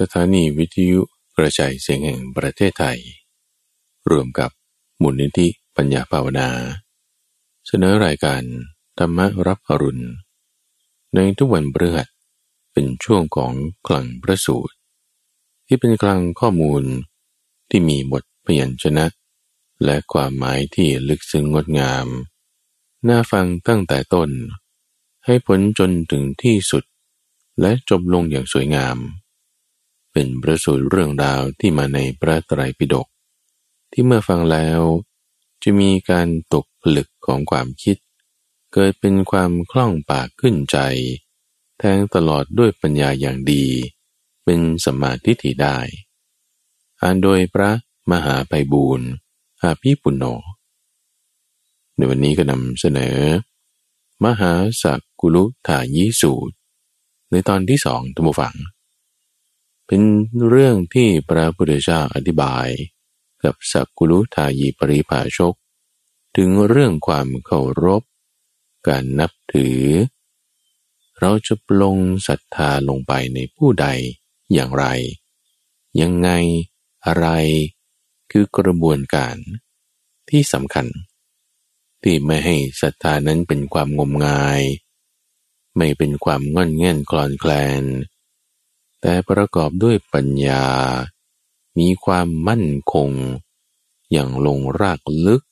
สถานีวิทยุกระจายเสียงแห่งประเทศไทย รวมกับมูลนิธิปัญญาภาวนา เสนอรายการธรรมรับอรุณ ในทุกวันเบือดเป็นช่วงของกลังพระสูตร ที่เป็นกลางข้อมูลที่มีบทพยัญชนะ และความหมายที่ลึกซึ้งงดงาม น่าฟังตั้งแต่ต้น ให้ผลจนถึงที่สุด และจบลงอย่างสวยงาม เป็นประสูตรเรื่องราวที่มาในพระไตรปิฎกที่เมื่อฟังแล้ว จะมีการตกผลึกของความคิด เกิดเป็นความคล่องปากขึ้นใจ แทงตลอดด้วยปัญญาอย่างดี เป็นสมาธิถิได้ อ่านโดยพระมหาไพบูรณ์อาภีปุณโญในวันนี้ก็นำเสนอ มหาสักกุลุถายิสูตร ในตอนที่สองทุกฝัง เป็นเรื่องที่พระพุทธเจ้าอธิบาย กับสักกุลุทายีปริภาชก ถึงเรื่องความเคารพ การนับถือ เราจะปลงศรัทธาลงไปในผู้ใดอย่างไร ยังไงอะไรคือกระบวนการที่สำคัญ ที่ไม่ให้ศรัทธานั้นเป็นความงมงาย ไม่เป็นความง่อนเง่นคลอนแคลน แต่ประกอบด้วยปัญญา มีความมั่นคง อย่างลงรากลึก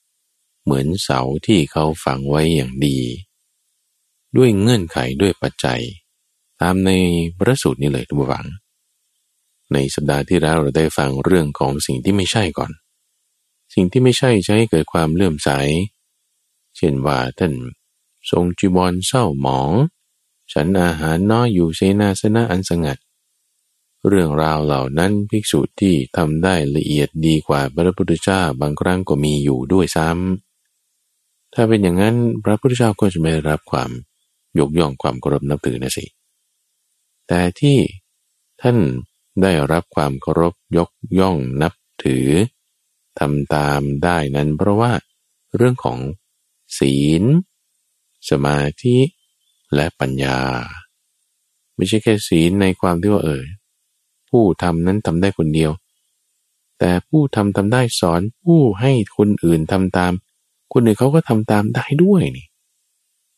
เหมือนเสาที่เขาฝังไว้อย่างดี ด้วยเงื่อนไขด้วยปัจจัย ตามในพระสูตรนี้เลยทุกฝัง ในสัปดาห์ที่แล้วเราได้ฟังเรื่องของสิ่งที่ไม่ใช่ก่อน สิ่งที่ไม่ใช่จะให้เกิดความเลื่อมใส เช่นว่าท่านทรงจีบอลเศร้าหมอง ฉันอาหารน้อยอยู่เสนาสนะอันสงัด เรื่องราวเหล่านั้นภิกษุที่ทำได้ละเอียดดีกว่าพระพุทธเจ้าบางครั้งก็มีอยู่ด้วยซ้ำถ้าเป็นอย่างนั้นพระพุทธเจ้าก็จะไม่รับความยกย่องความเคารพนับถือนะสิ แต่ที่ท่านได้รับความเคารพยกย่องนับถือทำตามได้นั้นเพราะว่าเรื่องของศีล สมาธิ และปัญญา ไม่ใช่แค่ศีลในความที่ว่าเออ ผู้ทำนั้นทำได้คนเดียว แต่ผู้ทำทำได้สอนผู้ให้คนอื่นทำตาม คนอื่นเขาก็ทำตามได้ด้วยนี่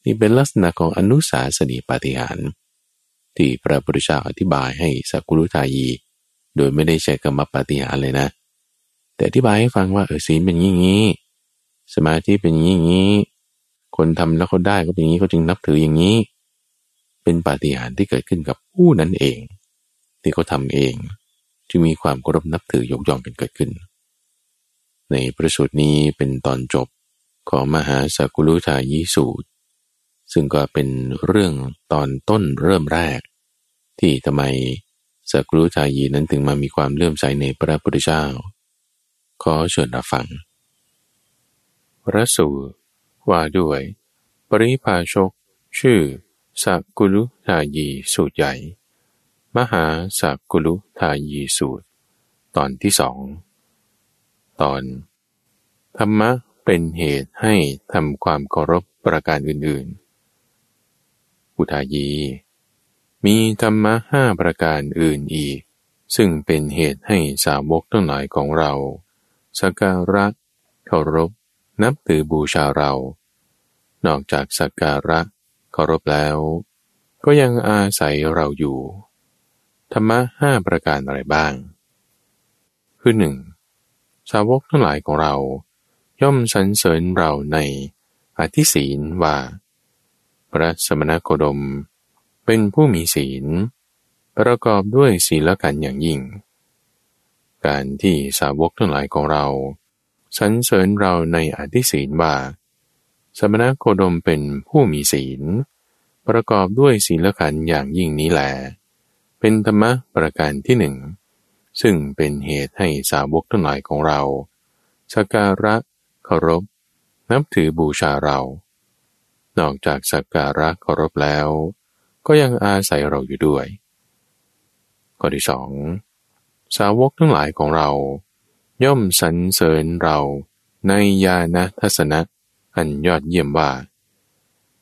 นี่เป็นลักษณะของอนุสาสนีปาฏิหาร ที่พระพุทธเจ้าอธิบายให้สักุรุทายี โดยไม่ได้ใช้คำว่าปฏิหารเลยนะ แต่อธิบายให้ฟังว่าเออศีลเป็นอย่างนี้สมาธิเป็นอย่างนี้คนทำแล้วเขาได้ก็เป็นอย่างนี้เขาจึงนับถืออย่างนี้ เป็นปาฏิหาริย์ที่เกิดขึ้นกับผู้นั้นเอง ที่เขาทำเอง จึงมีความเคารพนับถือยกย่องกันเกิดขึ้น ในประสูตรนี้เป็นตอนจบของมหาสักุลุทายิสูตร ซึ่งก็เป็นเรื่องตอนต้นเริ่มแรก ที่ทำไมสักุลุทายีนั้นถึงมามีความเลื่อมใสในพระพุทธเจ้า ขอเชิญรับฟังพระสูตรว่าด้วย ปริพาชก ชื่อสักุลุทายีสูตรใหญ่ มหาสักกุลุทายีสูตร ตอนที่สอง ตอน ธรรมะเป็นเหตุให้ทำความเคารพประการอื่นๆ อุทายี มีธรรมะห้าประการอื่นอีก ซึ่งเป็นเหตุให้สาวกทั้งหลายของเราสักการะเคารพ นับถือบูชาเรา นอกจากสักการะเคารพแล้ว ก็ยังอาศัยเราอยู่ ธรรมะห้าประการอะไรบ้าง คือหนึ่งสาวกทั้งหลายของเรา ย่อมสรรเสริญเราในอธิศีลว่า พระสมณโคดม เป็นผู้มีศีล ประกอบด้วยศีลกันอย่างยิ่ง การที่สาวกทั้งหลายของเราสรรเสริญเราในอธิศีลว่า สมณโคดมเป็นผู้มีศีล ประกอบด้วยศีลขันอย่างยิ่งนี้แหละ เป็นธรรมะประการที่หนึ่ง ซึ่งเป็นเหตุให้สาวกทั้งหลายของเราสักการะเคารพ นับถือบูชาเรา นอกจากสักการะเคารพแล้ว ก็ยังอาศัยเราอยู่ด้วยข้อที่สองสาวกทั้งหลายของเรา ย่อมสรรเสริญเราในญาณทัศนะอันยอดเยี่ยมว่า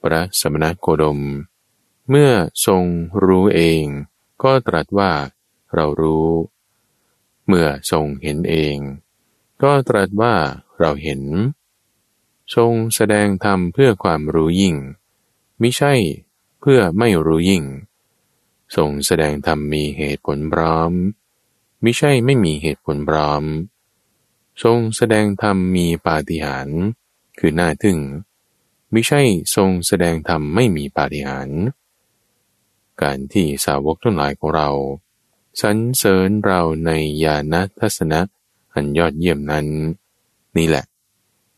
พระสมณโคดม เมื่อทรงรู้เอง ก็ตรัสว่าเรารู้ เมื่อทรงเห็นเอง ก็ตรัสว่าเราเห็น ทรงแสดงธรรมเพื่อความรู้ยิ่งมิใช่เพื่อไม่รู้ยิ่ง ทรงแสดงธรรมมีเหตุผลพร้อมมิใช่ไม่มีเหตุผลพร้อม ทรงแสดงธรรมมีปาฏิหาริย์คือหน้าทึ่งมิใช่ทรงแสดงธรรมไม่มีปาฏิหาริย์ การที่สาวกทั้งหลายของเราสรรเสริญเราในญาณทัศนะอันยอดเยี่ยมนั้น นี่แหละ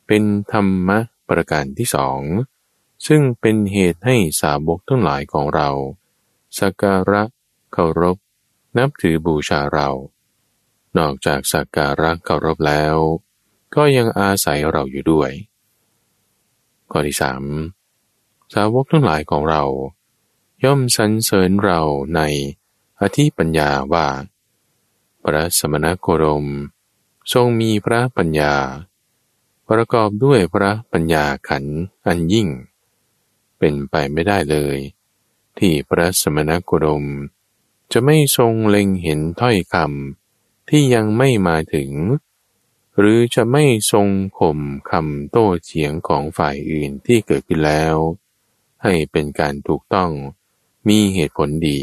เป็นธรรมะประการที่สองซึ่งเป็นเหตุให้สาวกทั้งหลายของเราสักการะเคารพ นับถือบูชาเรา นอกจากสักการะเคารพแล้ว ก็ยังอาศัยเราอยู่ด้วย ข้อที่สามสาวกทั้งหลายของเรา ย่อมสรรเสริญเราในอธิปัญญาว่า พระสมณโคดม ทรงมีพระปัญญา ประกอบด้วยพระปัญญาขันอันยิ่ง เป็นไปไม่ได้เลย ที่พระสมณโคดม จะไม่ทรงเล็งเห็นถ้อยคำที่ยังไม่มาถึง หรือจะไม่ทรงข่มคำโต้เฉียงของฝ่ายอื่นที่เกิดขึ้นแล้ว ให้เป็นการถูกต้อง มีเหตุผลดี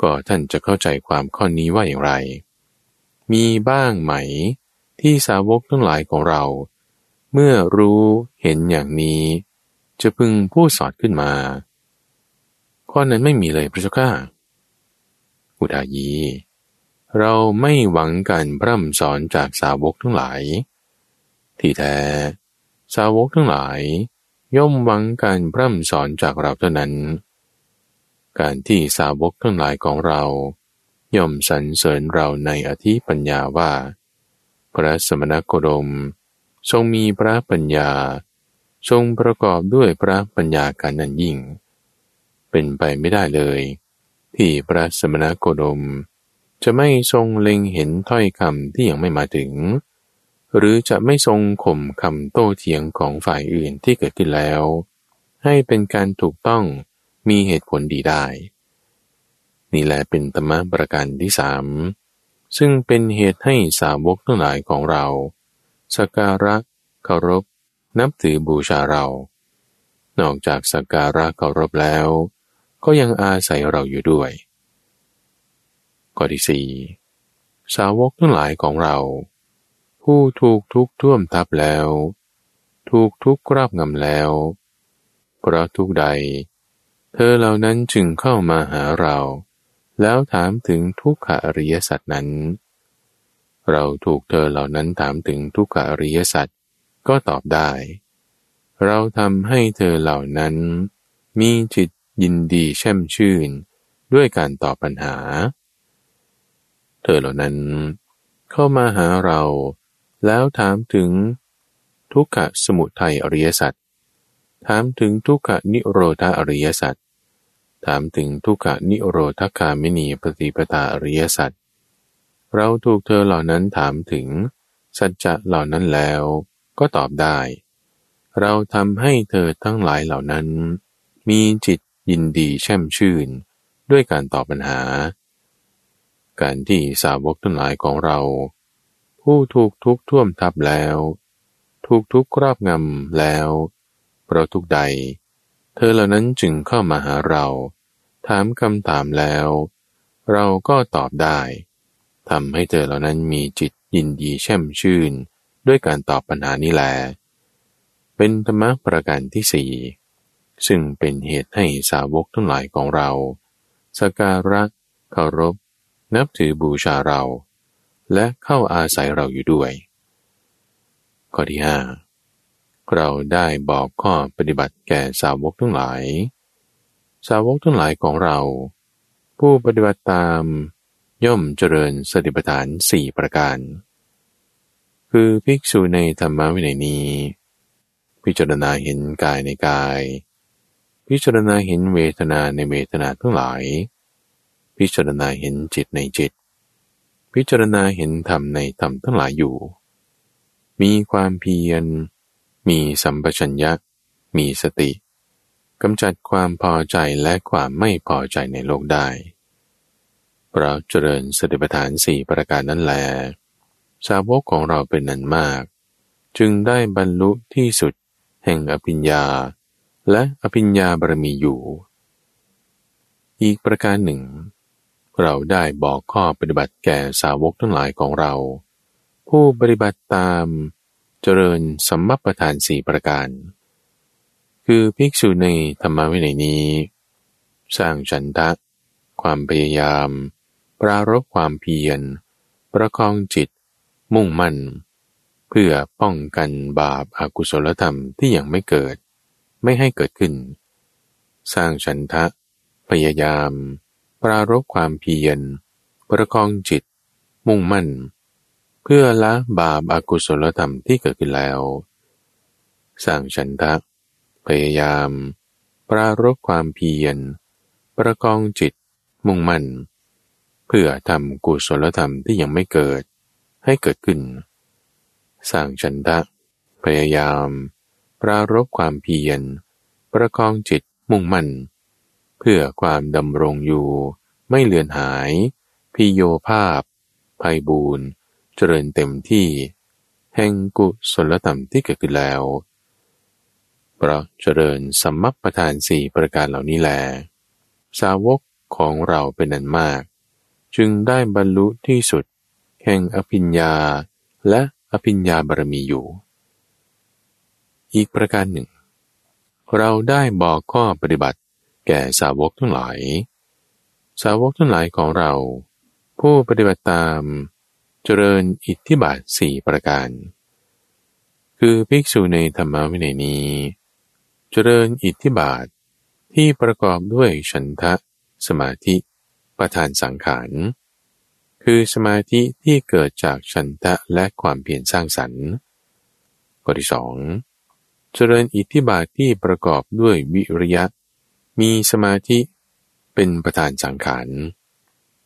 ก็ท่านจะเข้าใจความข้อนี้ว่าอย่างไร มีบ้างไหมที่สาวกทั้งหลายของเรา เมื่อรู้เห็นอย่างนี้ จะพึงพูดสอดขึ้นมา ข้อนั้นไม่มีเลยพระเจ้าข้าอุดายี เราไม่หวังการพร่ำสอนจากสาวกทั้งหลาย ที่แท้สาวกทั้งหลาย ย่อมหวังการพร่ำสอนจากเราเท่านั้น การที่สาวกทั้งหลายของเรา ย่อมสรรเสริญเราในอธิปัญญาว่า พระสมณโคดม ทรงมีพระปัญญา ทรงประกอบด้วยพระปัญญาการนันยิ่ง เป็นไปไม่ได้เลย ที่พระสมณโคดม จะไม่ทรงเล็งเห็นถ้อยคำที่ยังไม่มาถึง หรือจะไม่ทรงข่มคำโต้เถียงของฝ่ายอื่นที่เกิดขึ้นแล้ว ให้เป็นการถูกต้อง มีเหตุผลดีได้ นี่แหละเป็นธรรมะประการที่สามซึ่งเป็นเหตุให้สาวกทั้งหลายของเราสักการะเคารพ นับถือบูชาเรา นอกจากสักการะเคารพแล้ว ก็ยังอาศัยเราอยู่ด้วยข้อที่สี่สาวกทั้งหลายของเรา ผู้ถูกทุกท่วมทับแล้ว ถูกทุกคราบงำแล้วเพราะทุกใด เธอเหล่านั้นจึงเข้ามาหาเรา แล้วถามถึงทุกขอริยสัตว์นั้น เราถูกเธอเหล่านั้นถามถึงทุกขอริยสัตว์ก็ตอบได้ เราทำให้เธอเหล่านั้น มีจิตยินดีแช่มชื่น ด้วยการตอบปัญหา เธอเหล่านั้น เข้ามาหาเรา แล้วถามถึง ทุกขสมุทัยอริยสัจถามถึงทุกขนิโรธาอริยสัจ ถามถึงทุกขนิโรธคามินีปฏิปตาอริยสัจเราถูกเธอเหล่านั้นถามถึง สัจจะเหล่านั้นแล้วก็ตอบได้ เราทำให้เธอทั้งหลายเหล่านั้น มีจิตยินดีแช่มชื่น ด้วยการตอบปัญหา การที่สาวกทั้งหลายของเรา ผู้ถูกทุกท่วมทับแล้ว ถูกทุกครอบงำแล้วเพราะทุกใด เธอเหล่านั้นจึงเข้ามาหาเรา ถามคำถามแล้ว เราก็ตอบได้ทำให้เธอเหล่านั้นมีจิตยินดีแช่มชื่น ด้วยการตอบปัญหานี้แล เป็นธรรมะประการที่สี่ซึ่งเป็นเหตุให้สาวกทั้งหลายของเราสการะเคารพ นับถือบูชาเรา และเข้าอาศัยเราอยู่ด้วย ข้อที่ห้า เราได้บอกข้อปฏิบัติแก่สาวกทั้งหลาย สาวกทั้งหลายของเรา ผู้ปฏิบัติตามย่อมเจริญสติปัฏฐานสี่ประการ คือภิกษุในธรรมวินัยนี้ พิจารณาเห็นกายในกาย พิจารณาเห็นเวทนาในเวทนาทั้งหลาย พิจารณาเห็นจิตในจิต พิจารณาเห็นธรรมในธรรมทั้งหลายอยู่ มีความเพียร มีสัมปชัญญะมีสติกำจัดความพอใจและความไม่พอใจในโลกได้เพราะเจริญสติปัฏฐานสี่ประการนั้นแล สาวกของเราเป็นนันมาก จึงได้บรรลุที่สุดแห่งอภิญญา และอภิญญาบารมีอยู่ อีกประการหนึ่ง เราได้บอกข้อปฏิบัติแก่สาวกทั้งหลายของเรา ผู้ปฏิบัติตาม เจริญสัมมัปทานสี่ประการ คือภิกษุในธรรมวินัยนี้ สร้างฉันทะ ความพยายาม ปรารบความเพียร ประคองจิต มุ่งมั่น เพื่อป้องกันบาปอากุศลธรรมที่ยังไม่เกิด ไม่ให้เกิดขึ้น สร้างฉันทะ พยายาม ปรารบความเพียร ประคองจิต มุ่งมั่นเพื่อละบาปอากุศลธรรมที่เกิดขึ้นแล้ว สร้างฉันทะพยายาม ปรารบความเพียร ประกองจิต มุ่งมั่น เพื่อทำกุศลธรรมที่ยังไม่เกิดให้เกิดขึ้น สร้างฉันทะพยายาม ปรารบความเพียร ประกองจิตมุ่งมั่น เพื่อความดำรงอยู่ ไม่เลือนหาย พิโยภาพภัยบูรณ์ เจริญเต็มที่ แห่งกุศลธรรมที่เกิดขึ้นแล้ว เพราะเจริญสัมมัปประธานสี่ประการเหล่านี้แล สาวกของเราเป็นนันมาก จึงได้บรรลุที่สุด แห่งอภิญญาและอภิญญาบารมีอยู่ อีกประการหนึ่ง เราได้บอกข้อปฏิบัติแก่สาวกทั้งหลาย สาวกทั้งหลายของเรา ผู้ปฏิบัติตาม เจริญอิทธิบาทสี่ประการ คือภิกษุในธรรมวินัยนี้ เจริญอิทธิบาทที่ประกอบด้วยฉันทะ สมาธิประธานสังขาร คือสมาธิที่เกิดจากฉันทะและความเพียรสร้างสรรค์ข้อที่สองเจริญอิทธิบาทที่ประกอบด้วยวิริยะ มีสมาธิเป็นประธานสังขาร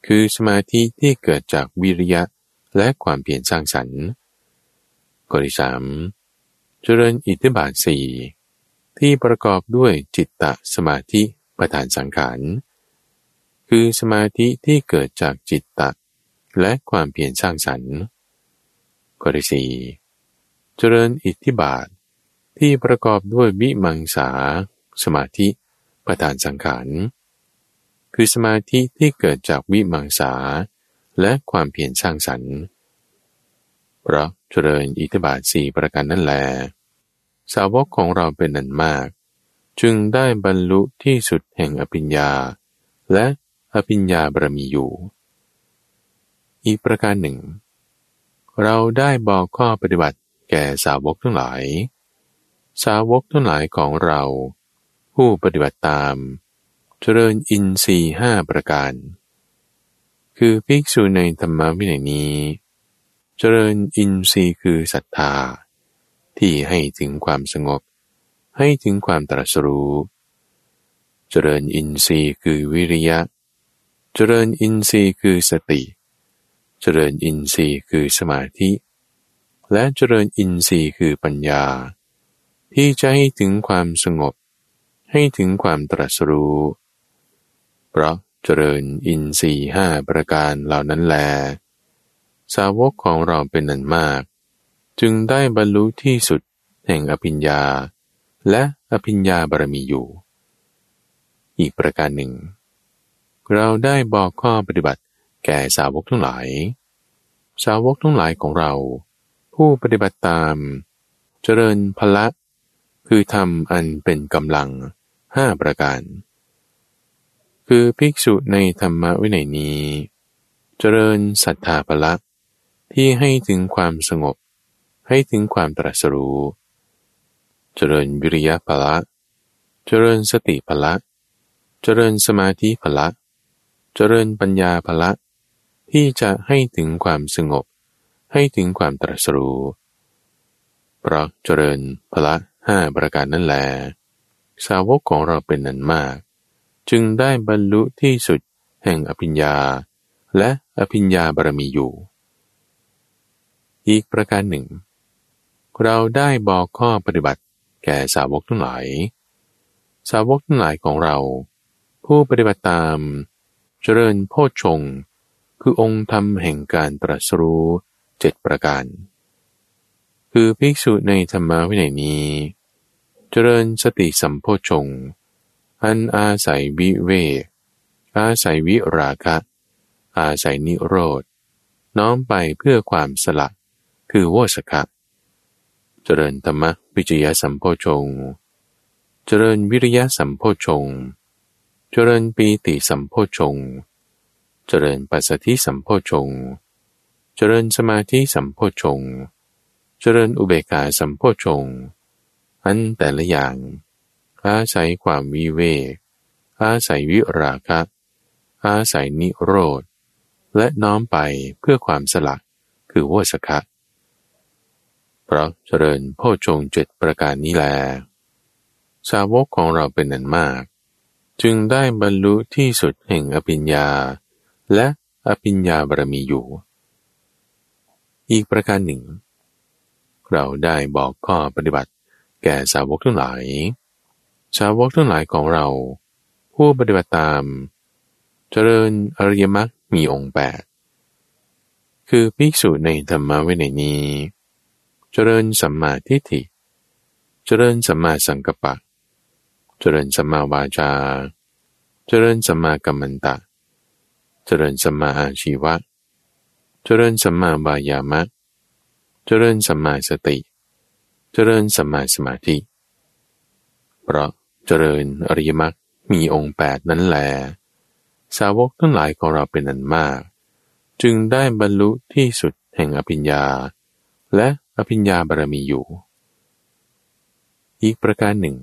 คือสมาธิที่เกิดจากวิริยะ และความเพียรสร้างสรรค์ข้อที่สามเจริญอิทธิบาทสี่ที่ประกอบด้วยจิตตะสมาธิประธานสังขารคือสมาธิที่เกิดจากจิตตะ และความเพียรสร้างสรรค์ข้อที่สี่เจริญอิทธิบาท ที่ประกอบด้วยวิมังสา สมาธิประธานสังขารคือสมาธิที่เกิดจากวิมังสา และความเพียรสร้างสรรค์เพราะเจริญอิทธิบาทสี่ประการนั่นแล สาวกของเราเป็นนันมาก จึงได้บรรลุที่สุดแห่งอภิญญา และอภิญญาบารมีอยู่ อีกประการหนึ่ง เราได้บอกข้อปฏิบัติแก่สาวกทั้งหลาย สาวกทั้งหลายของเรา ผู้ปฏิบัติตาม เจริญอินทรีห้าประการ คือภิกษุในธรรมวินัยนี้ เจริญอินทรีย์คือศรัทธา ที่ให้ถึงความสงบ ให้ถึงความตรัสรู้ เจริญอินทรีย์คือวิริยะ เจริญอินทรีย์คือสติ เจริญอินทรีย์คือสมาธิ และเจริญอินทรีย์คือปัญญา ที่จะให้ถึงความสงบ ให้ถึงความตรัสรู้ เพราะ จริญอินทรีห้าประการเหล่านั้นแล สาวกของเราเป็นนันมาก จึงได้บรรลุที่สุดแห่งอภิญญา และอภิญญาบารมีอยู่ อีกประการหนึ่ง เราได้บอกข้อปฏิบัติแก่สาวกทั้งหลาย สาวกทั้งหลายของเรา ผู้ปฏิบัติตาม เจริญพละ คือทำอันเป็นกำลังห้าประการ คือภิกษุในธรรมวินัยนี้ เจริญศรัทธาภละที่ให้ถึงความสงบ ให้ถึงความตรัสรู้ เจริญวิริยะภละ เจริญสติภละ เจริญสมาธิภละ เจริญปัญญาภละ ที่จะให้ถึงความสงบ ให้ถึงความตรัสรู้เพราะเจริญภละห้าประการนั่นแหลสาวกของเราเป็นนันมาก จึงได้บรรลุที่สุดแห่งอภิญญา และอภิญญาบารมีอยู่ อีกประการหนึ่ง เราได้บอกข้อปฏิบัติแก่สาวกทั้งหลาย สาวกทั้งหลายของเรา ผู้ปฏิบัติตามเจริญโพชฌงคือองค์ธรรมแห่งการตรัสรู้เจ็ดประการ คือภิกษุในธรรมวินัยนี้ เจริญสติสัมโพชง อันอาศัยวิเวกอาศัยวิราคะ อาศัยนิโรธ น้อมไปเพื่อความสละ คือโวสคะเจริญธรรมวิจยสัมโพชง เจริญวิริยะสัมโพชง เจริญปีติสัมโพชง เจริญปัสสติสัมโพชง เจริญสมาธิสัมโพชง เจริญอุเบกาสัมโพชง อันแต่ละอย่าง อาศัยความวิเวก อาศัยวิราคะ อาศัยนิโรธ และน้อมไปเพื่อความสลักคือวสคะเพราะเจริญโพชงเจ็ดประการนี้แล สาวกของเราเป็นนันมาก จึงได้บรรลุที่สุดแห่งอภิญญา และอภิญญาบารมีอยู่ อีกประการหนึ่ง เราได้บอกข้อปฏิบัติแก่สาวกทั้งหลาย สาวกทั้งหลายของเรา ผู้ปฏิบัติตาม เจริญอริยมรรคมีองค์แปดคือภิกษุในธรรมะวินัยนี้ เจริญสัมมาทิฏฐิ เจริญสัมมาสังกัปปะ เจริญสัมมาวาจา เจริญสัมมากัมมันตะ เจริญสัมมาอาชีวะ เจริญสัมมาวายามะ เจริญสัมมาสติ เจริญสัมมาสมาธิเพราะเจริญอริยมรรคมีองค์แปดนั้นแหลสาวกทั้งหลายของเราเป็นอันมาก จึงได้บรรลุที่สุดแห่งอภิญญา และอภิญญาบารมีอยู่ อีกประการหนึ่ง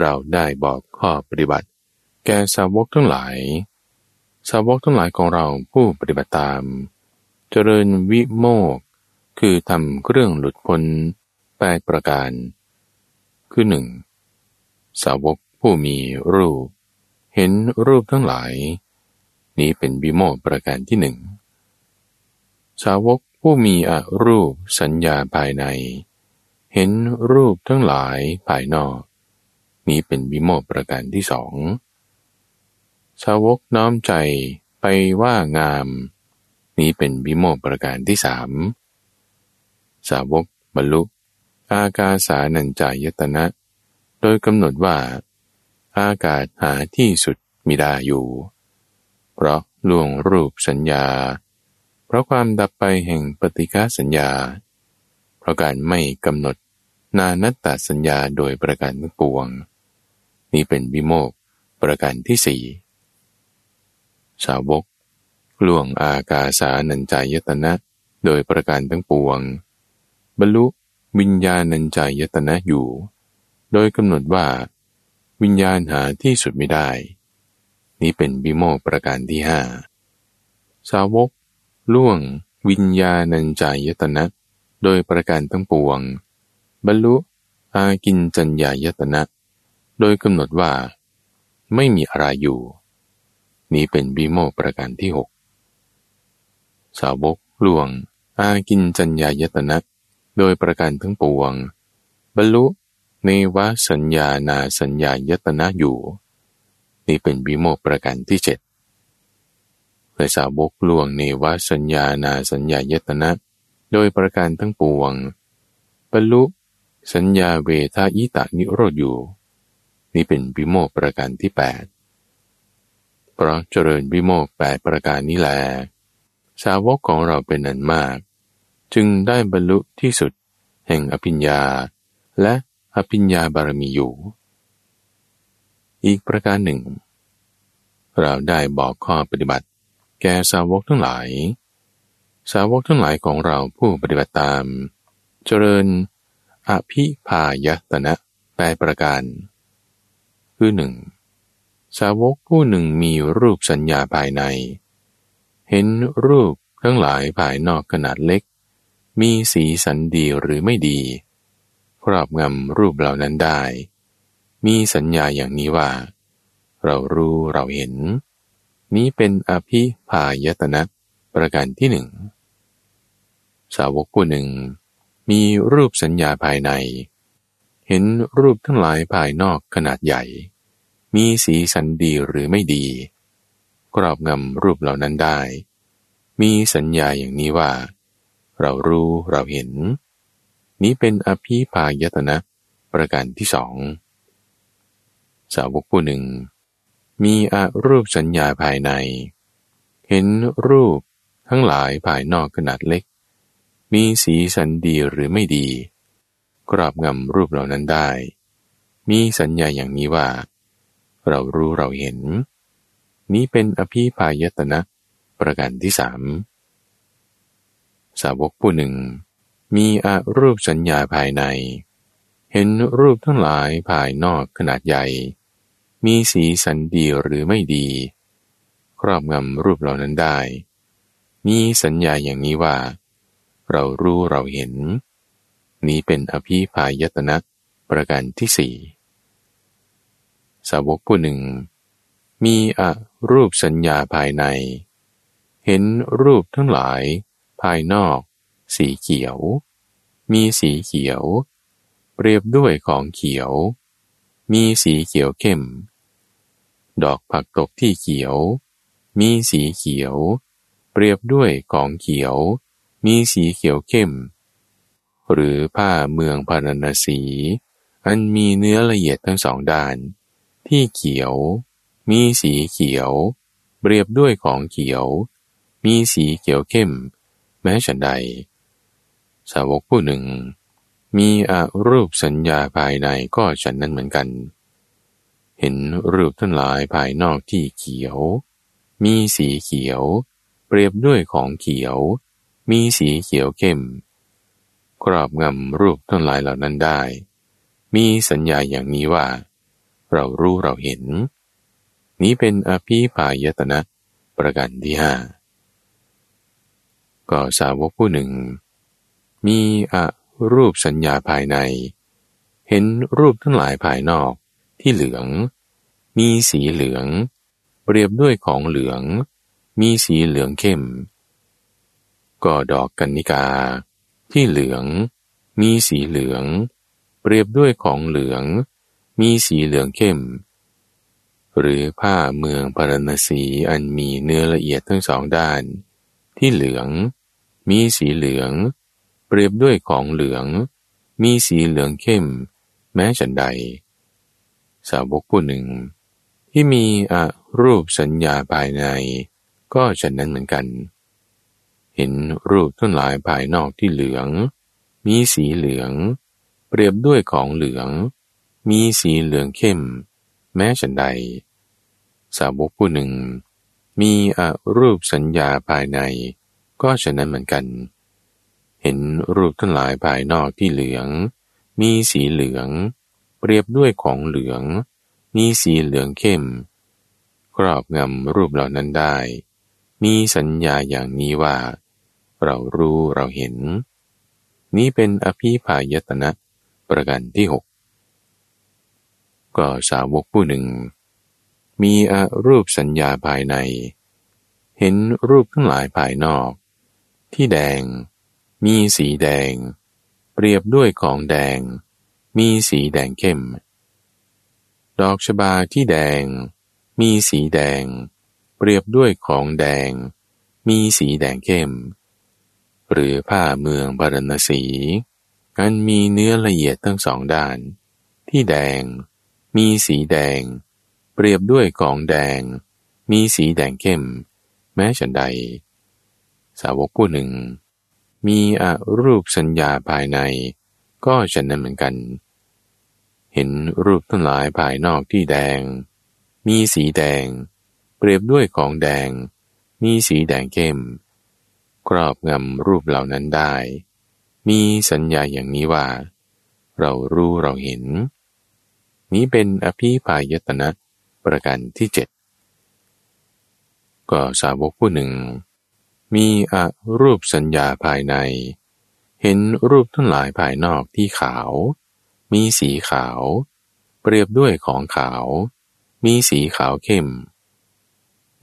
เราได้บอกข้อปฏิบัติ แก่สาวกทั้งหลาย สาวกทั้งหลายของเราผู้ปฏิบัติตาม เจริญวิโมกคือทำเครื่องหลุดพ้นแปดประการ คือหนึ่ง สาวกผู้มีรูป เห็นรูปทั้งหลาย นี้เป็นบิโมประการที่หนึ่ง สาวกผู้มีอรูปสัญญาภายใน เห็นรูปทั้งหลายภายนอก นี้เป็นบิโมประการที่สองสาวกน้อมใจไปว่างาม นี้เป็นบิโมประการที่สามสาวกบรรลุ อากาสานัญจายตนะ โดยกำหนดว่า อากาศหาที่สุดมิได้อยู่ เพราะล่วงรูปสัญญา เพราะความดับไปแห่งปฏิฆาสัญญา เพราะการไม่กำหนดนานัตตาสัญญาโดยประการทั้งปวง นี้เป็นวิโมกประการที่สี่สาวกล่วงอากาสานัญจายตนะโดยประการทั้งปวง บรรลุวิญญาณัญจายตนะอยู่ โดยกำหนดว่า วิญญาณหาที่สุดไม่ได้ นี้เป็นบิโมประการที่ห้าสาวก ล่วง วิญญาณัญจายตนะ โดยประการทั้งปวง บรรลุอากินจัญญายตนะ โดยกำหนดว่า ไม่มีอะไรอยู่ นี้เป็นบิโมประการที่หกสาวกล่วง อากินจัญญายตนะ โดยประการทั้งปวง บรรลุ เนวสัญญานาสัญญายตนะอยู่ นี่เป็นวิโมกประการที่เจ็ดเยสาวกล่วงเนวสัญญานาสัญญายตนะ โดยประการทั้งปวงบรรลุสัญญาเวทายิตานิโรธอยู่ นี่เป็นวิโมกประการที่แปดเพราะเจริญวิโมกแปดประการนี้แล สาวกของเราเป็นอันมาก จึงได้บรรลุที่สุด แห่งอภิญญา และ อภิญญาบารมีอยู่ อีกประการหนึ่ง เราได้บอกข้อปฏิบัติ แก่สาวกทั้งหลาย สาวกทั้งหลายของเราผู้ปฏิบัติตาม เจริญอภิพายตนะแปประการ คือหนึ่งสาวกผู้หนึ่งมีรูปสัญญาภายใน เห็นรูปทั้งหลายภายนอกขนาดเล็ก มีสีสันดีหรือไม่ดี ครอบงำรูปเหล่านั้นได้ มีสัญญาอย่างนี้ว่า เรารู้เราเห็น นี้เป็นอภิพายตนะประการที่หนึ่ง สาวกผู้หนึ่ง มีรูปสัญญาภายใน เห็นรูปทั้งหลายภายนอกขนาดใหญ่ มีสีสันดีหรือไม่ดี ครอบงำรูปเหล่านั้นได้ มีสัญญาอย่างนี้ว่า เรารู้เราเห็น นี้เป็นอภิพายตนะประการที่สองสาวกผู้หนึ่ง มีอารูปสัญญาภายใน เห็นรูปทั้งหลายภายนอกขนาดเล็ก มีสีสันดีหรือไม่ดีกรอบงำรูปเหล่านั้นได้ มีสัญญาอย่างนี้ว่า เรารู้เราเห็น นี้เป็นอภิพายตนะประการที่สามสาวกผู้หนึ่ง มีอรูปสัญญาภายใน เห็นรูปทั้งหลายภายนอกขนาดใหญ่ มีสีสันดีหรือไม่ดี ครอบงำรูปเหล่านั้นได้ มีสัญญาอย่างนี้ว่า เรารู้เราเห็น นี้เป็นอภิพายตนะประการที่สี่สาวกผู้หนึ่ง มีอรูปสัญญาภายใน เห็นรูปทั้งหลายภายนอก สีเขียว มีสีเขียว เปรียบด้วยของเขียว มีสีเขียวเข้ม ดอกผักตกที่เขียว มีสีเขียว เปรียบด้วยของเขียว มีสีเขียวเข้ม หรือผ้าเมืองพาราณสี อันมีเนื้อละเอียดทั้งสองด้าน ที่เขียว มีสีเขียว เปรียบด้วยของเขียว มีสีเขียวเข้ม แม้ฉันใด สาวกผู้หนึ่ง มีอรูปสัญญาภายในก็ฉันนั้นเหมือนกัน เห็นรูปทั้งหลายภายนอกที่เขียว มีสีเขียว เปรียบด้วยของเขียว มีสีเขียวเข้ม ครอบงำรูปทั้งหลายเหล่านั้นได้ มีสัญญาอย่างนี้ว่า เรารู้เราเห็น นี้เป็นอภิพายตนะประการที่ห้าก็สาวกผู้หนึ่ง มีอะรูปสัญญาภายใน เห็นรูปทั้งหลายภายนอกที่เหลือง มีสีเหลือง เปรียบด้วยของเหลือง มีสีเหลืองเข้ม ก็ดอกกันนิกา ที่เหลือง มีสีเหลือง เปรียบด้วยของเหลือง มีสีเหลืองเข้ม หรือผ้าเมืองพารณสีอันมีเนื้อละเอียดทั้งสองด้าน ที่เหลือง มีสีเหลือง เปรียบด้วยของเหลือง มีสีเหลืองเข้ม แม้ฉันใด สาวกผู้หนึ่ง ที่มีอรูปสัญญาภายใน ก็ฉันนั้นเหมือนกัน เห็นรูปทั้งหลายภายนอกที่เหลือง มีสีเหลือง เปรียบด้วยของเหลือง มีสีเหลืองเข้ม แม้ฉันใด สาวกผู้หนึ่ง มีอรูปสัญญาภายใน ก็ฉะนั้นเหมือนกัน เห็นรูปทั้งหลายภายนอกที่เหลือง มีสีเหลือง เปรียบด้วยของเหลือง มีสีเหลืองเข้ม ครอบงำรูปเหล่านั้นได้ มีสัญญาอย่างนี้ว่า เรารู้เราเห็น นี้เป็นอภิพายตนะประการที่หกก็สาวกผู้หนึ่ง มีอรูปสัญญาภายใน เห็นรูปทั้งหลายภายนอก ที่แดง มีสีแดง เปรียบด้วยของแดง มีสีแดงเข้ม ดอกชบาที่แดง มีสีแดง เปรียบด้วยของแดง มีสีแดงเข้ม หรือผ้าเมืองบารณสีอันมีเนื้อละเอียดทั้งสองด้าน ที่แดง มีสีแดง เปรียบด้วยกองแดง มีสีแดงเข้ม แม้ฉันใด สาวกผู้หนึ่ง มีอรูปสัญญาภายใน ก็ฉันนั้นเหมือนกัน เห็นรูปทั้งหลายภายนอกที่แดง มีสีแดง เปรียบด้วยของแดง มีสีแดงเข้ม ครอบงำรูปเหล่านั้นได้ มีสัญญาอย่างนี้ว่า เรารู้เราเห็น นี้เป็นอภิพายตนะประการที่เจ็ดก็สาวกผู้หนึ่ง มีอรูปสัญญาภายใน เห็นรูปทั้งหลายภายนอกที่ขาว มีสีขาว เปรียบด้วยของขาว มีสีขาวเข้ม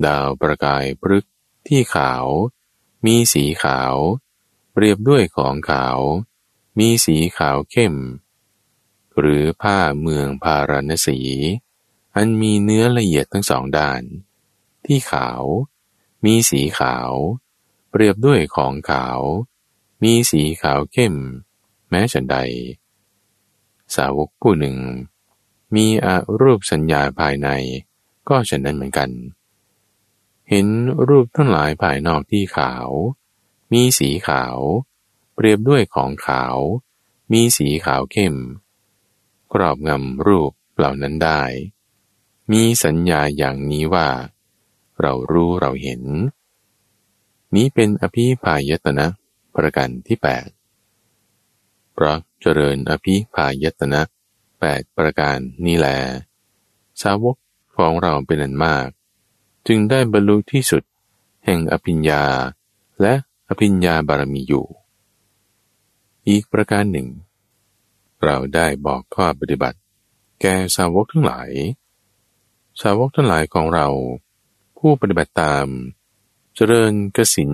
ดาวประกายพฤกที่ขาว มีสีขาว เปรียบด้วยของขาว มีสีขาวเข้ม หรือผ้าเมืองพาราณสี อันมีเนื้อละเอียดทั้งสองด้าน ที่ขาว มีสีขาว เปรียบด้วยของขาว มีสีขาวเข้ม แม้ฉันใด สาวกผู้หนึ่ง มีอารูปสัญญาภายใน ก็ฉันนั้นเหมือนกัน เห็นรูปทั้งหลายภายนอกที่ขาว มีสีขาว เปรียบด้วยของขาว มีสีขาวเข้ม กรอบงำรูปเหล่านั้นได้ มีสัญญาอย่างนี้ว่า เรารู้เราเห็น นี้เป็นอภิพายตนะประการที่แปดเพราะเจริญอภิพายตนะแปดประการนี้แล สาวกของเราเป็นอันมาก จึงได้บรรลุที่สุดแห่งอภิญญาและอภิญญาบารมีอยู่ อีกประการหนึ่ง เราได้บอกข้อปฏิบัติ แก่สาวกทั้งหลาย สาวกทั้งหลายของเรา ผู้ปฏิบัติตาม จริญกสิน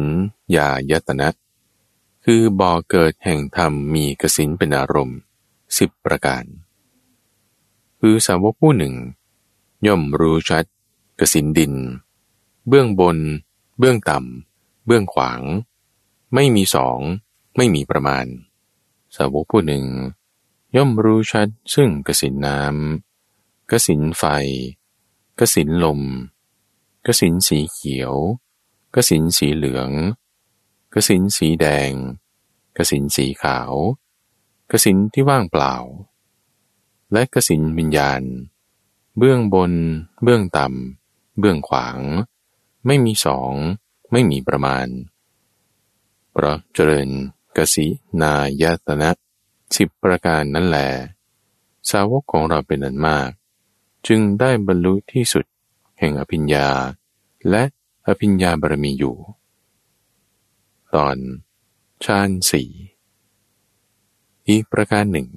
ยายตนะ คือบ่อเกิดแห่งธรรมมีกสินเป็นอารมณ์สิบประการ คือสาวกผู้หนึ่ง ย่อมรู้ชัด กสินดิน เบื้องบน เบื้องต่ำ เบื้องขวาง ไม่มีสอง ไม่มีประมาณ สาวกผู้หนึ่ง ย่อมรู้ชัดซึ่งกสินน้ำกสินไฟ กสินลม กสินสีเขียว กสินสีเหลือง กสินสีแดง กสินสีขาว กสินที่ว่างเปล่า และกสินวิญญาณ เบื้องบน เบื้องต่ำ เบื้องขวาง ไม่มีสอง ไม่มีประมาณเพราะเจริญกสินายตนะสิบประการนั้นแหลสาวกของเราเป็นอันมาก จึงได้บรรลุที่สุดแห่งอภิญญา และ อภิญญาบารมีอยู่ ตอนชาญสี่อีกประการหนึ่ง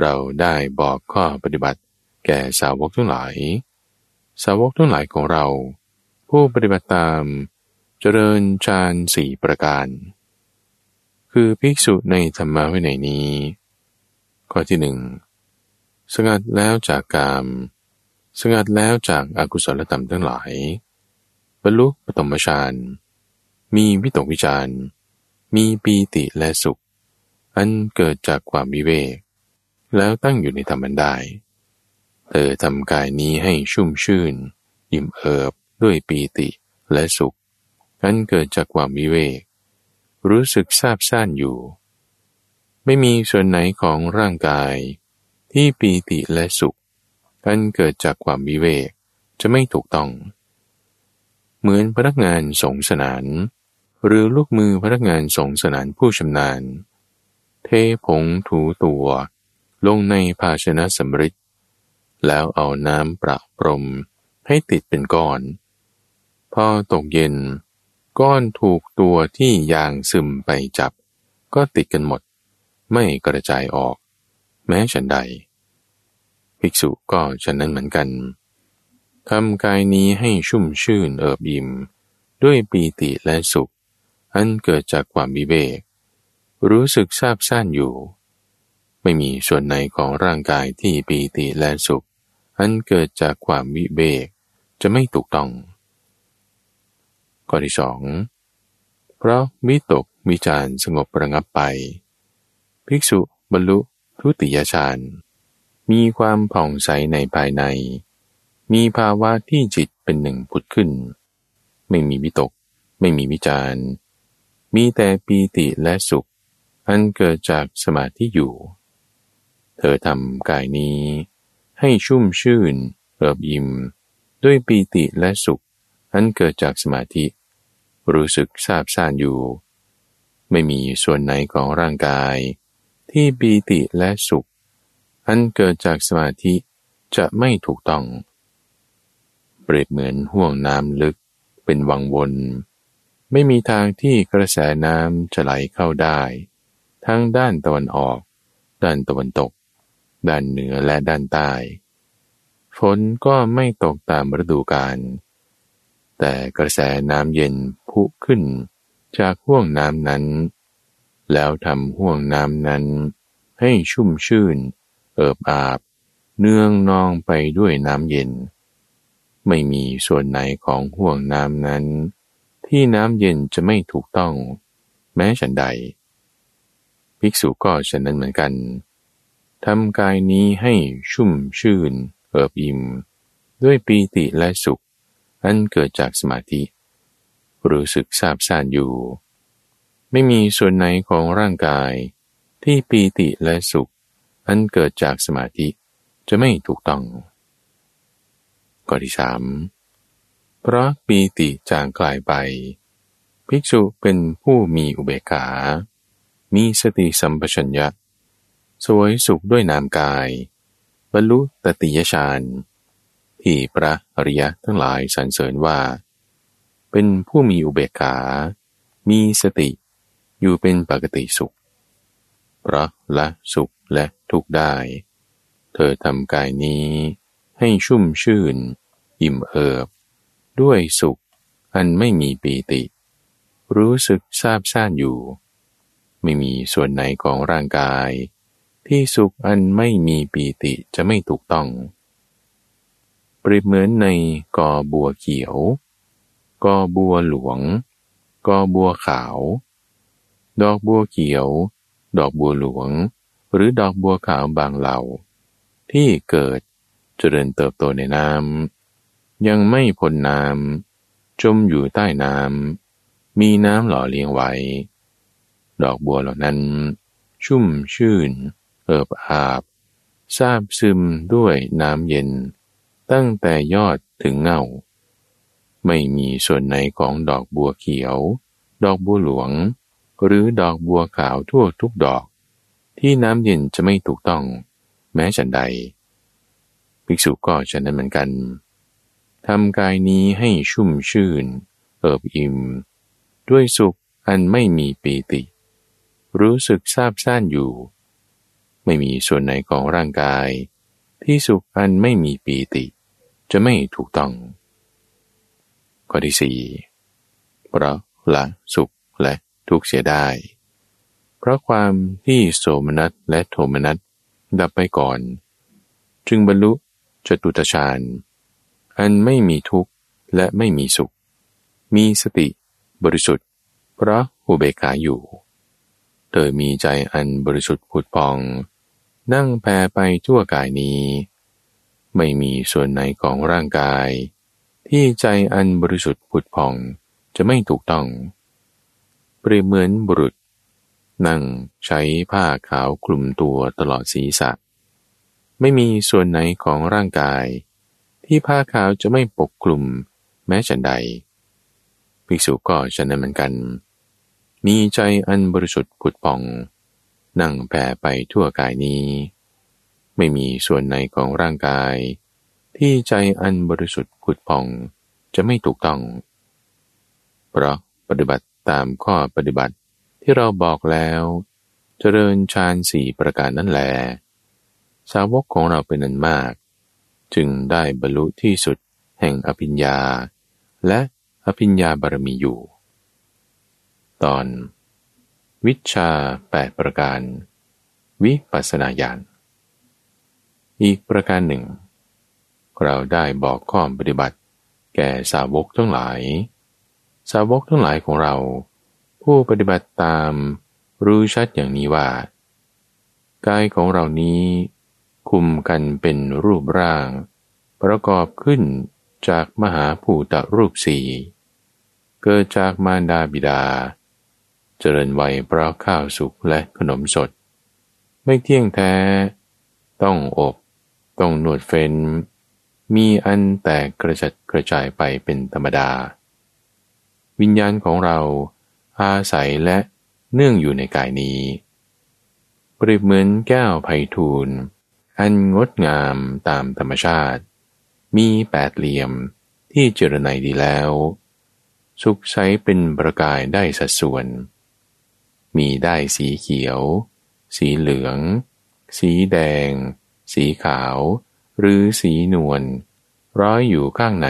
เราได้บอกข้อปฏิบัติแก่สาวกทั้งหลาย สาวกทั้งหลายของเรา ผู้ปฏิบัติตามเจริญฌานสี่ประการ คือภิกษุในธรรมะวินัยนี้ ข้อที่หนึ่งสงัดแล้วจากกาม สงัดแล้วจากอากุศลธรรมทั้งหลาย บรรลุปฐมฌาน มีวิตกวิจาร มีปีติและสุข อันเกิดจากความวิเวก แล้วตั้งอยู่ในธรรมันได้ เธอทำกายนี้ให้ชุ่มชื่น ยิ้มเอิบด้วยปีติและสุขนั้นเกิดจากความวิเวก รู้สึกซาบซ่านอยู่ ไม่มีส่วนไหนของร่างกาย ที่ปีติและสุขนั้นเกิดจากความวิเวกจะไม่ถูกต้อง เหมือนพนักงานสงสนาน หรือลูกมือพนักงานสงสนานผู้ชำนาญ เทผงถูตัว ลงในภาชนะสำริดแล้วเอาน้ำประพรมให้ติดเป็นก้อน พอตกเย็น ก้อนถูกตัวที่ยางซึมไปจับ ก็ติดกันหมด ไม่กระจายออก แม้ฉันใด ภิกษุก็ฉันนั้นเหมือนกัน ทำกายนี้ให้ชุ่มชื่นเอิบอิ่ม ด้วยปีติและสุข อันเกิดจากความวิเวก รู้สึกซาบซ่านอยู่ ไม่มีส่วนไหนของร่างกายที่ปีติและสุข อันเกิดจากความวิเบกจะไม่ถูกต้อง ข้อที่สองเพราะวิตกวิจารสงบประงับไป ภิกษุบรรลุทุติยฌานมีความผ่องใสในภายใน มีภาวะที่จิตเป็นหนึ่งผุดขึ้น ไม่มีวิตก ไม่มีวิจารมีแต่ปีติและสุข อันเกิดจากสมาธิอยู่ เธอทำกายนี้ ให้ชุ่มชื่นเอิบอิ่ม ด้วยปีติและสุข อันเกิดจากสมาธิ รู้สึกซาบซ่านอยู่ ไม่มีส่วนไหนของร่างกาย ที่ปีติและสุข อันเกิดจากสมาธิจะไม่ถูกต้อง ปรียบเหมือนห่วงน้ำลึกเป็นวังวน ไม่มีทางที่กระแสน้ำจะไหลเข้าได้ ทั้งด้านตะวันออก ด้านตะวันตก ด้านเหนือและด้านใต้ ฝนก็ไม่ตกตามฤดูกาล แต่กระแสน้ำเย็นพุขึ้นจากห่วงน้ำนั้น แล้วทำห่วงน้ำนั้น ให้ชุ่มชื่น เอิบอาบ เนื่องนองไปด้วยน้ำเย็น ไม่มีส่วนไหนของห่วงน้ำนั้น ที่น้ำเย็นจะไม่ถูกต้อง แม้ฉันใด ภิกษุก็ฉะนั้นเหมือนกันทำกายนี้ให้ชุ่มชื่น เอิบอิ่ม ด้วยปีติและสุข อันเกิดจากสมาธิ รู้สึกซาบซ่านอยู่ ไม่มีส่วนไหนของร่างกาย ที่ปีติและสุข อันเกิดจากสมาธิจะไม่ถูกต้อง ข้อที่สามเพราะปีติจางกลายไป ภิกษุเป็นผู้มีอุเบกขา มีสติสัมปชัญญะ สวยสุขด้วยนามกาย บรรลุตติยฌานที่พระอริยะทั้งหลายสรรเสริญว่า เป็นผู้มีอุเบกขา มีสติอยู่เป็นปกติสุข เพราะละสุขและทุกข์ได้ เธอทำกายนี้ ให้ชุ่มชื่น อิ่มเอิบ ด้วยสุข อันไม่มีปีติ รู้สึกซาบซ่านอยู่ ไม่มีส่วนไหนของร่างกาย ที่สุขอันไม่มีปีติจะไม่ถูกต้อง เปรียบเหมือนในกอบัวเขียว กอบัวหลวง กอบัวขาว ดอกบัวเขียว ดอกบัวหลวง หรือดอกบัวขาวบางเหล่าที่เกิด เจริญเติบโตในน้ำยังไม่พ้นน้ำจมอยู่ใต้น้ำมีน้ำหล่อเลี้ยงไว้ ดอกบัวเหล่านั้น ชุ่มชื่น เอิบอาบซาบซึมด้วยน้ำเย็น ตั้งแต่ยอดถึงเงาไม่มีส่วนไหนของดอกบัวเขียว ดอกบัวหลวง หรือดอกบัวขาวทั่วทุกดอก ที่น้ำเย็นจะไม่ถูกต้อง แม้ฉันใด ภิกษุก็ฉันนั้นเหมือนกันทำกายนี้ให้ชุ่มชื่น เอิบอิ่ม ด้วยสุขอันไม่มีปีติ รู้สึกซาบซ่านอยู่ ไม่มีส่วนไหนของร่างกาย ที่สุขอันไม่มีปีติ จะไม่ถูกต้องข้อที่สี่เพราะละสุขและทุกข์เสียได้ เพราะความที่โสมนัสและโทมนัสดับไปก่อน จึงบรรลุ จตุตฌานอันไม่มีทุกข์และไม่มีสุข มีสติบริสุทธิ์พระอุเบกขาอยู่ เธอมีใจอันบริสุทธิ์ผุดพอง นั่งแปรไปทั่วกายนี้ ไม่มีส่วนไหนของร่างกาย ที่ใจอันบริสุทธิ์ผุดพองจะไม่ถูกต้อง เปรียบเหมือนบุรุษ นั่งใช้ผ้าขาวคลุมตัวตลอดศีรษะ ไม่มีส่วนไหนของร่างกาย ที่ผ้าขาวจะไม่ปกคลุมแม้ฉันใด ภิกษุก็ฉันนั้นเหมือนกัน มีใจอันบริสุทธิ์ผุดพอง นั่งแผ่ไปทั่วกายนี้ ไม่มีส่วนไหนของร่างกาย ที่ใจอันบริสุทธิ์ผุดพองจะไม่ถูกต้อง เพราะปฏิบัติตามข้อปฏิบัติที่เราบอกแล้ว เจริญฌานสี่ประการนั่นแหละ สาวกของเราเป็นนันมาก จึงได้บรรลุที่สุดแห่งอภิญญา และอภิญญาบารมีอยู่ ตอน วิชาแปดประการ วิปัสนาญาณอีกประการหนึ่ง เราได้บอกข้อปฏิบัติ แก่สาวกทั้งหลาย สาวกทั้งหลายของเรา ผู้ปฏิบัติตามรู้ชัดอย่างนี้ว่า กายของเรานี้ คุมกันเป็นรูปร่าง ประกอบขึ้นจากมหาภูตรูปสี่เกิดจากมารดาบิดา เจริญวัยเพราะข้าวสุกและขนมสด ไม่เที่ยงแท้ ต้องอบ ต้องนวดเฟ้น มีอันแตกกระจัดกระจายไปเป็นธรรมดา วิญญาณของเราอาศัยและเนื่องอยู่ในกายนี้ เปรียบเหมือนแก้วไพทูล อันงดงามตามธรรมชาติ มีแปดเหลี่ยมที่เจรไนดีแล้ว สุกใช้เป็นประกายได้สัดส่วน มีได้สีเขียว สีเหลือง สีแดง สีขาว หรือสีนวลร้อยอยู่ข้างใน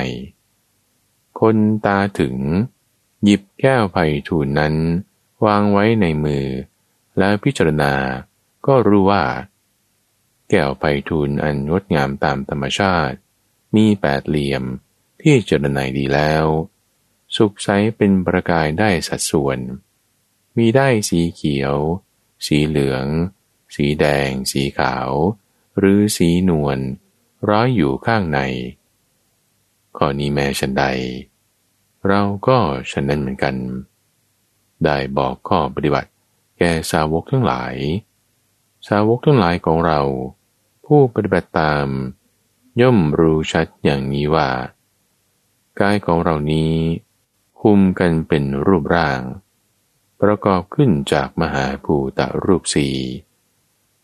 คนตาถึง หยิบแก้วไผ่ถูนนั้น วางไว้ในมือ แล้วพิจารณาก็รู้ว่า แก้วไผ่ทูลอันงดงามตามธรรมชาติ มีแปดเหลี่ยมที่เจรไนดีแล้ว สุขใสเป็นประกายได้สัดส่วน มีได้สีเขียว สีเหลือง สีแดง สีขาว หรือสีนวลร้อยอยู่ข้างในข้อนี้แม้ฉันใด เราก็ฉันนั้นเหมือนกัน ได้บอกข้อปฏิบัติแก่สาวกทั้งหลาย สาวกทั้งหลายของเรา ผู้ปฏิบัติตาม ย่อมรู้ชัดอย่างนี้ว่ากายของเรานี้คุมกันเป็นรูปร่าง ประกอบขึ้นจากมหาภูตะรูปสี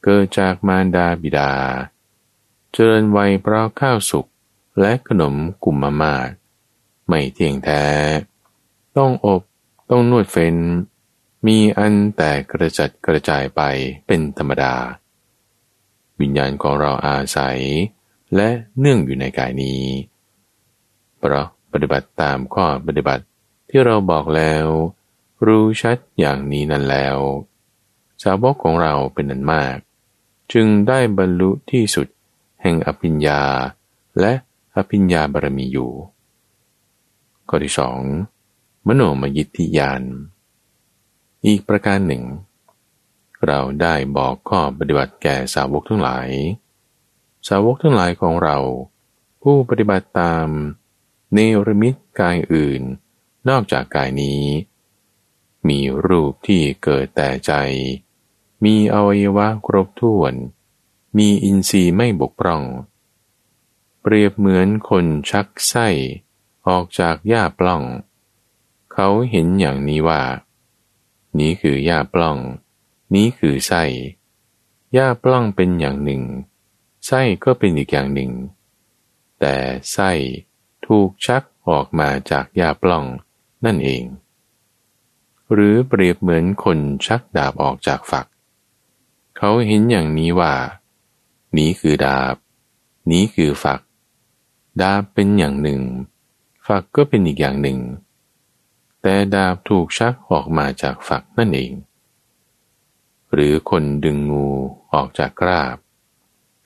เกิดจากมารดาบิดา เจริญวัยเพราะข้าวสุกและขนมกุมมามาดไม่เที่ยงแท้ ต้องอบต้องนวดเฟ้น มีอันแต่กระจัดกระจายไปเป็นธรรมดา วิญญาณของเราอาศัย และเนื่องอยู่ในกายนี้ เพราะปฏิบัติตามข้อปฏิบัติที่เราบอกแล้ว รู้ชัดอย่างนี้นั่นแล้ว สาวกของเราเป็นนันมาก จึงได้บรรลุที่สุดแห่งอภิญญา และอภิญญาบารมีอยู่ข้อที่สองมโนมยิทธิยาน อีกประการหนึ่ง เราได้บอกข้อปฏิบัติแก่สาวกทั้งหลาย สาวกทั้งหลายของเรา ผู้ปฏิบัติตามเนรมิตกายอื่น นอกจากกายนี้ มีรูปที่เกิดแต่ใจ มีอวัยวะครบถ้วน มีอินทรีย์ไม่บกพร่อง เปรียบเหมือนคนชักไส้ออกจากหญ้าปล้อง เขาเห็นอย่างนี้ว่า นี้คือหญ้าปล้อง นี้คือไส้หญ้าปล้องเป็นอย่างหนึ่ง ไส้ก็เป็นอีกอย่างหนึ่ง แต่ไส้ถูกชักออกมาจากหญ้าปล้องนั่นเอง หรือเปรียบเหมือนคนชักดาบออกจากฝัก เขาเห็นอย่างนี้ว่า นี้คือดาบ นี้คือฝัก ดาบเป็นอย่างหนึ่ง ฝักก็เป็นอีกอย่างหนึ่ง แต่ดาบถูกชักออกมาจากฝักนั่นเอง หรือคนดึงงูออกจากกราบ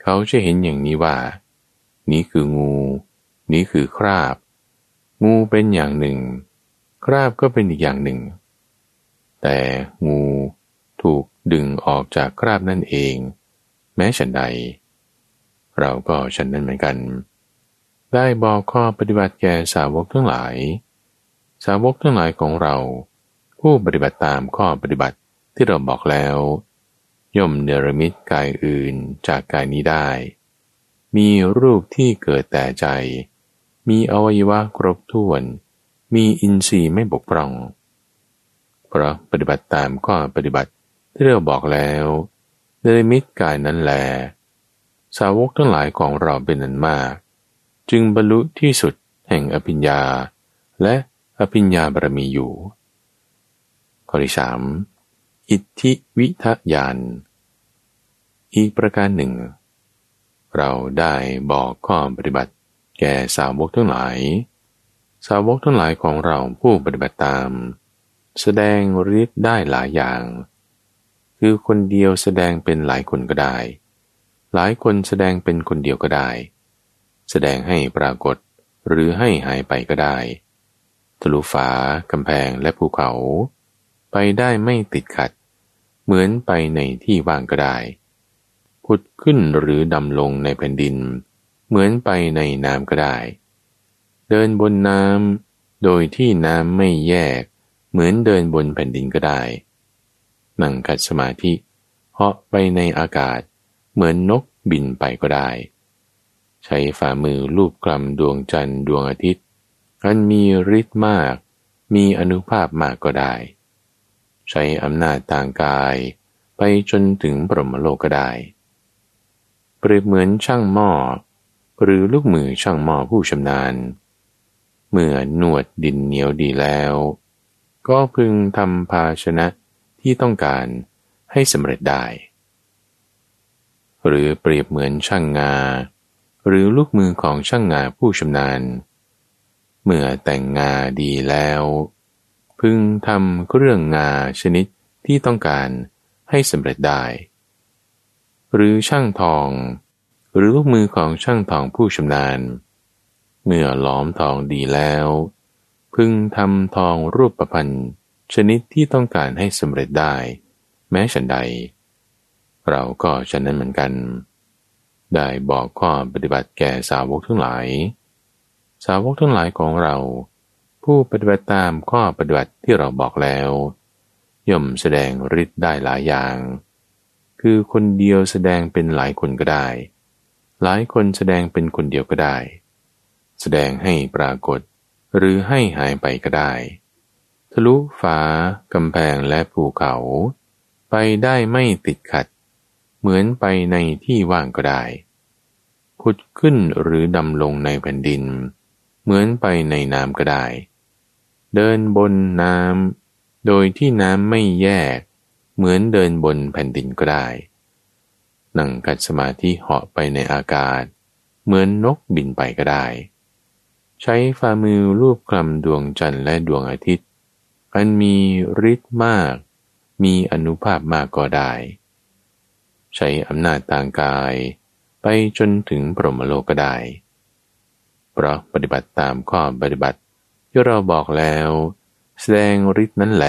เขาจะเห็นอย่างนี้ว่า นี้คืองู นี้คือคราบ งูเป็นอย่างหนึ่ง คราบก็เป็นอีกอย่างหนึ่ง แต่งูถูกดึงออกจากคราบนั่นเอง แม้ฉันใด เราก็ฉันนั้นเหมือนกัน ได้บอกข้อปฏิบัติแก่สาวกทั้งหลาย สาวกทั้งหลายของเรา ผู้ปฏิบัติตามข้อปฏิบัติ ที่เราบอกแล้ว ย่อมเนรมิตกายอื่นจากกายนี้ได้ มีรูปที่เกิดแต่ใจ มีอวัยวะครบถ้วน มีอินทรีย์ไม่บกพร่อง เพราะปฏิบัติตามข้อปฏิบัติที่เราบอกแล้วในมิตกายนั้นแล สาวกทั้งหลายของเราเป็นนันมาก จึงบรรลุที่สุดแห่งอภิญญา และอภิญญาบารมีอยู่ข้อที่สาม อิทธิวิทยาน อีกประการหนึ่ง เราได้บอกข้อปฏิบัติแก่สาวกทั้งหลาย สาวกทั้งหลายของเราผู้ปฏิบัติตาม แสดงฤทธิ์ได้หลายอย่าง คือคนเดียวแสดงเป็นหลายคนก็ได้ หลายคนแสดงเป็นคนเดียวก็ได้ แสดงให้ปรากฏหรือให้หายไปก็ได้ ทะลุฟ้ากำแพงและภูเขา ไปได้ไม่ติดขัด เหมือนไปในที่ว่างก็ได้พุดขึ้นหรือดำลงในแผ่นดิน เหมือนไปในน้ำก็ได้ เดินบนน้ำโดยที่น้ำไม่แยก เหมือนเดินบนแผ่นดินก็ได้ นั่งกัดสมาธิเหาะไปในอากาศ เหมือนนกบินไปก็ได้ ใช้ฝ่ามือลูบกลำดวงจันทร์ดวงอาทิตย์อันมีฤทธิ์มาก มีอนุภาพมากก็ได้ ใช้อำนาจทางกาย ไปจนถึงปรมโลกก็ได้ เปรียบเหมือนช่างหม้อหรือลูกมือช่างหม้อผู้ชำนาญ เมื่อนวดดินเหนียวดีแล้ว ก็พึงทำภาชนะที่ต้องการให้สำเร็จได้ หรือเปรียบเหมือนช่างงา หรือลูกมือของช่างงาผู้ชำนาญ เมื่อแต่งงาดีแล้ว พึงทำเครื่องงาชนิดที่ต้องการให้สำเร็จได้ หรือช่างทอง หรือลูกมือของช่างทองผู้ชำนาญ เมื่อล้อมทองดีแล้วพึพึงทำทองรูปประพันธ์ชนิดที่ต้องการให้สำเร็จได้ แม้ฉันใด เราก็ฉะนั้นเหมือนกัน ได้บอกข้อปฏิบัติแก่สาวกทั้งหลาย สาวกทั้งหลายของเรา ผู้ปฏิบัติตามข้อปฏิบัติที่เราบอกแล้ว ย่อมแสดงฤทธิ์ได้หลายอย่าง คือคนเดียวแสดงเป็นหลายคนก็ได้ หลายคนแสดงเป็นคนเดียวก็ได้ แสดงให้ปรากฏ หรือให้หายไปก็ได้ ทะลุฝากำแพงและภูเขา ไปได้ไม่ติดขัด เหมือนไปในที่ว่างก็ได้ขุดขึ้นหรือดำลงในแผ่นดิน เหมือนไปในน้ำก็ได้ เดินบนน้ำโดยที่น้ำไม่แยก เหมือนเดินบนแผ่นดินก็ได้ นั่งกัดสมาธิเหาะไปในอากาศ เหมือนนกบินไปก็ได้ ใช้ฝ่ามือรูปคลำดวงจันทร์และดวงอาทิตย์ อันมีฤทธิ์มาก มีอนุภาพมากก็ได้ ใช้อำนาจต่างกายไปจนถึงพรหมโลกก็ได้ เพราะปฏิบัติตามข้อปฏิบัติ ที่เราบอกแล้ว แสดงฤทธิ์นั้นแหล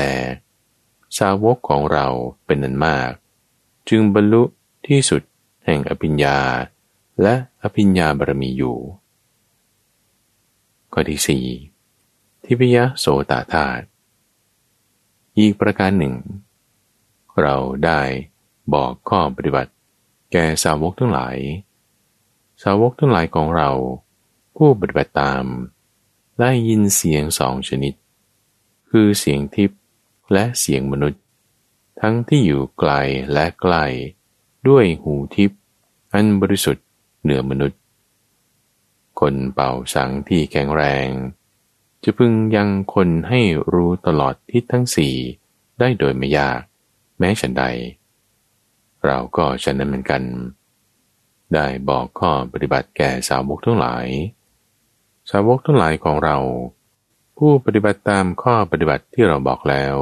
สาวกของเราเป็นนันมาก จึงบรรลุที่สุดแห่งอภิญญา และอภิญญาบารมีอยู่ข้อที่สี่ทิพยโสตธาตุอีกประการหนึ่ง เราได้บอกข้อปฏิบัติ แก่สาวกทั้งหลาย สาวกทั้งหลายของเรา ผู้ปฏิบัติตาม ได้ยินเสียงสองชนิด คือเสียงทิพย์และเสียงมนุษย์ ทั้งที่อยู่ไกลและใกล้ด้วยหูทิพย์อันบริสุทธิ์เหนือมนุษย์ คนเป่าสังที่แข็งแรง จะพึงยังคนให้รู้ตลอดทิศทั้งสี่ได้โดยไม่ยาก แม้ฉันใด เราก็ฉันนั้นเหมือนกัน ได้บอกข้อปฏิบัติแก่สาวกทั้งหลาย สาวกทั้งหลายของเรา ผู้ปฏิบัติตามข้อปฏิบัติที่เราบอกแล้ว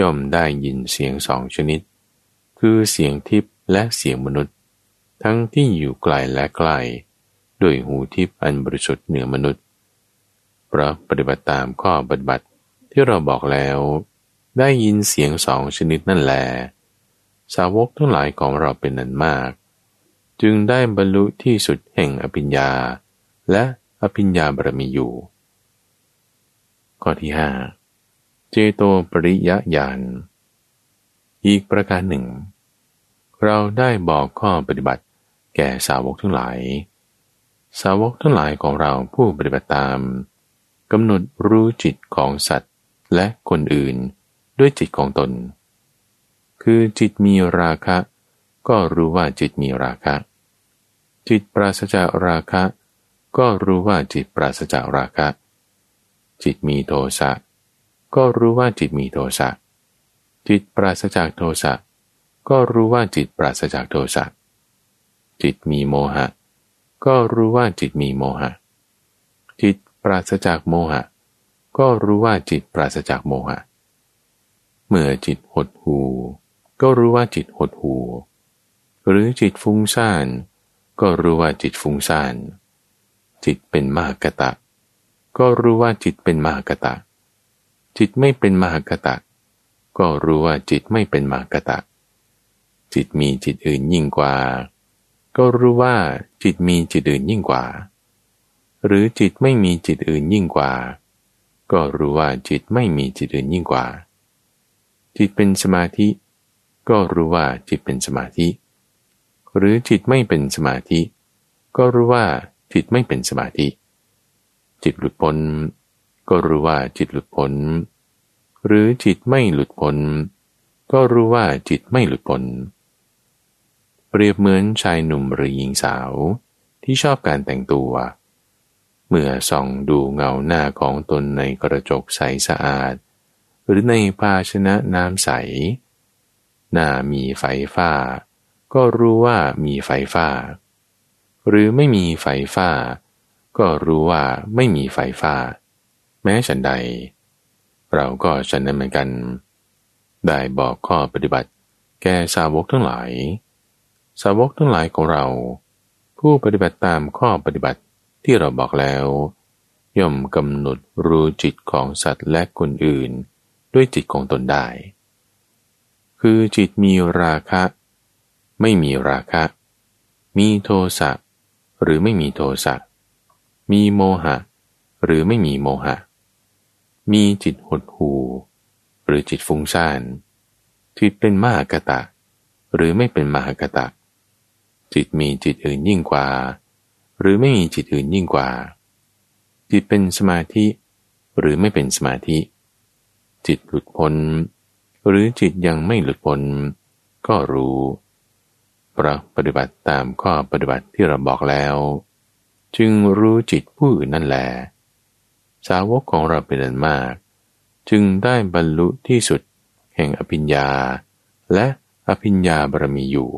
ย่อมได้ยินเสียงสองชนิด คือเสียงทิพย์และเสียงมนุษย์ ทั้งที่อยู่ไกลและใกล้ด้วยหูทิพย์อันบริสุทธิ์เหนือมนุษย์เพราะปฏิบัติตามข้อปฏิบัติที่เราบอกแล้ว ได้ยินเสียงสองชนิดนั่นแหลสาวกทั้งหลายของเราเป็นนันมาก จึงได้บรรลุที่สุดแห่งอภิญญา และ อภิญญาบารมีอยู่ข้อที่ห้าเจโตปริยญาณอีกประการหนึ่ง เราได้บอกข้อปฏิบัติแก่สาวกทั้งหลาย สาวกทั้งหลายของเราผู้ปฏิบัติตามกำหนดรู้จิตของสัตว์และคนอื่นด้วยจิตของตน คือจิตมีราคะ ก็รู้ว่าจิตมีราคะ จิตปราศจากราคะ ก็รู้ว่าจิตปราศจากราคะ จิตมีโทสะ ก็รู้ว่าจิตมีโทสะ จิตปราศจากโทสะ ก็รู้ว่าจิตปราศจากโทสะ จิตมีโมหะ ก็รู้ว่าจิตมีโมหะ จิตปราศจากโมหะ ก็รู้ว่าจิตปราศจากโมหะ เมื่อจิตหดหู ก็รู้ว่าจิตหดหู หรือจิตฟุ้งซ่าน ก็รู้ว่าจิตฟุ้งซ่าน จิตเป็นมหกตะ ก็รู้ว่าจิตเป็นมหกตะ จิตไม่เป็นมหกตะ ก็รู้ว่าจิตไม่เป็นมหกตะ จิตมีจิตอื่นยิ่งกว่า ก็รู้ว่าจิตมีจิตอื่นยิ่งกว่า หรือจิตไม่มีจิตอื่นยิ่งกว่า ก็รู้ว่าจิตไม่มีจิตอื่นยิ่งกว่า จิตเป็นสมาธิ ก็รู้ว่าจิตเป็นสมาธิ หรือจิตไม่เป็นสมาธิก็รู้ว่า จิตไม่เป็นสมาธิ จิตหลุดพ้น ก็รู้ว่าจิตหลุดพ้น หรือจิตไม่หลุดพ้น ก็รู้ว่าจิตไม่หลุดพ้น เปรียบเหมือนชายหนุ่มหรือหญิงสาวที่ชอบการแต่งตัว เมื่อส่องดูเงาหน้าของตนในกระจกใสสะอาด หรือในภาชนะน้ำใส หน้ามีไฟฟ้า ก็รู้ว่ามีไฟฟ้า หรือไม่มีไฟฟ้า ก็รู้ว่าไม่มีไฟฟ้า แม้ฉันใด เราก็ฉันนั้นเหมือนกัน ได้บอกข้อปฏิบัติ แก่สาวกทั้งหลาย สาวกทั้งหลายของเรา ผู้ปฏิบัติตามข้อปฏิบัติที่เราบอกแล้ว ย่อมกำหนดรู้จิตของสัตว์และคนอื่น ด้วยจิตของตนได้ คือจิตมีราคะ ไม่มีราคะ มีโทสะ หรือไม่มีโทสะ มีโมหะ หรือไม่มีโมหะ มีจิตหดหูหรือจิตฟุ้งซ่านจิตเป็นมหากตะ หรือไม่เป็นมหากตะ จิตมีจิตอื่นยิ่งกว่า หรือไม่มีจิตอื่นยิ่งกว่า จิตเป็นสมาธิ หรือไม่เป็นสมาธิ จิตหลุดพ้น หรือจิตยังไม่หลุดพ้นก็รู้ เราปฏิบัติตามข้อปฏิบัติที่เราบอกแล้ว จึงรู้จิตผู้อื่นนั่นแหละสาวกของเราเป็นอันมาก จึงได้บรรลุที่สุดแห่งอภิญญา และอภิญญาบารมีอยู่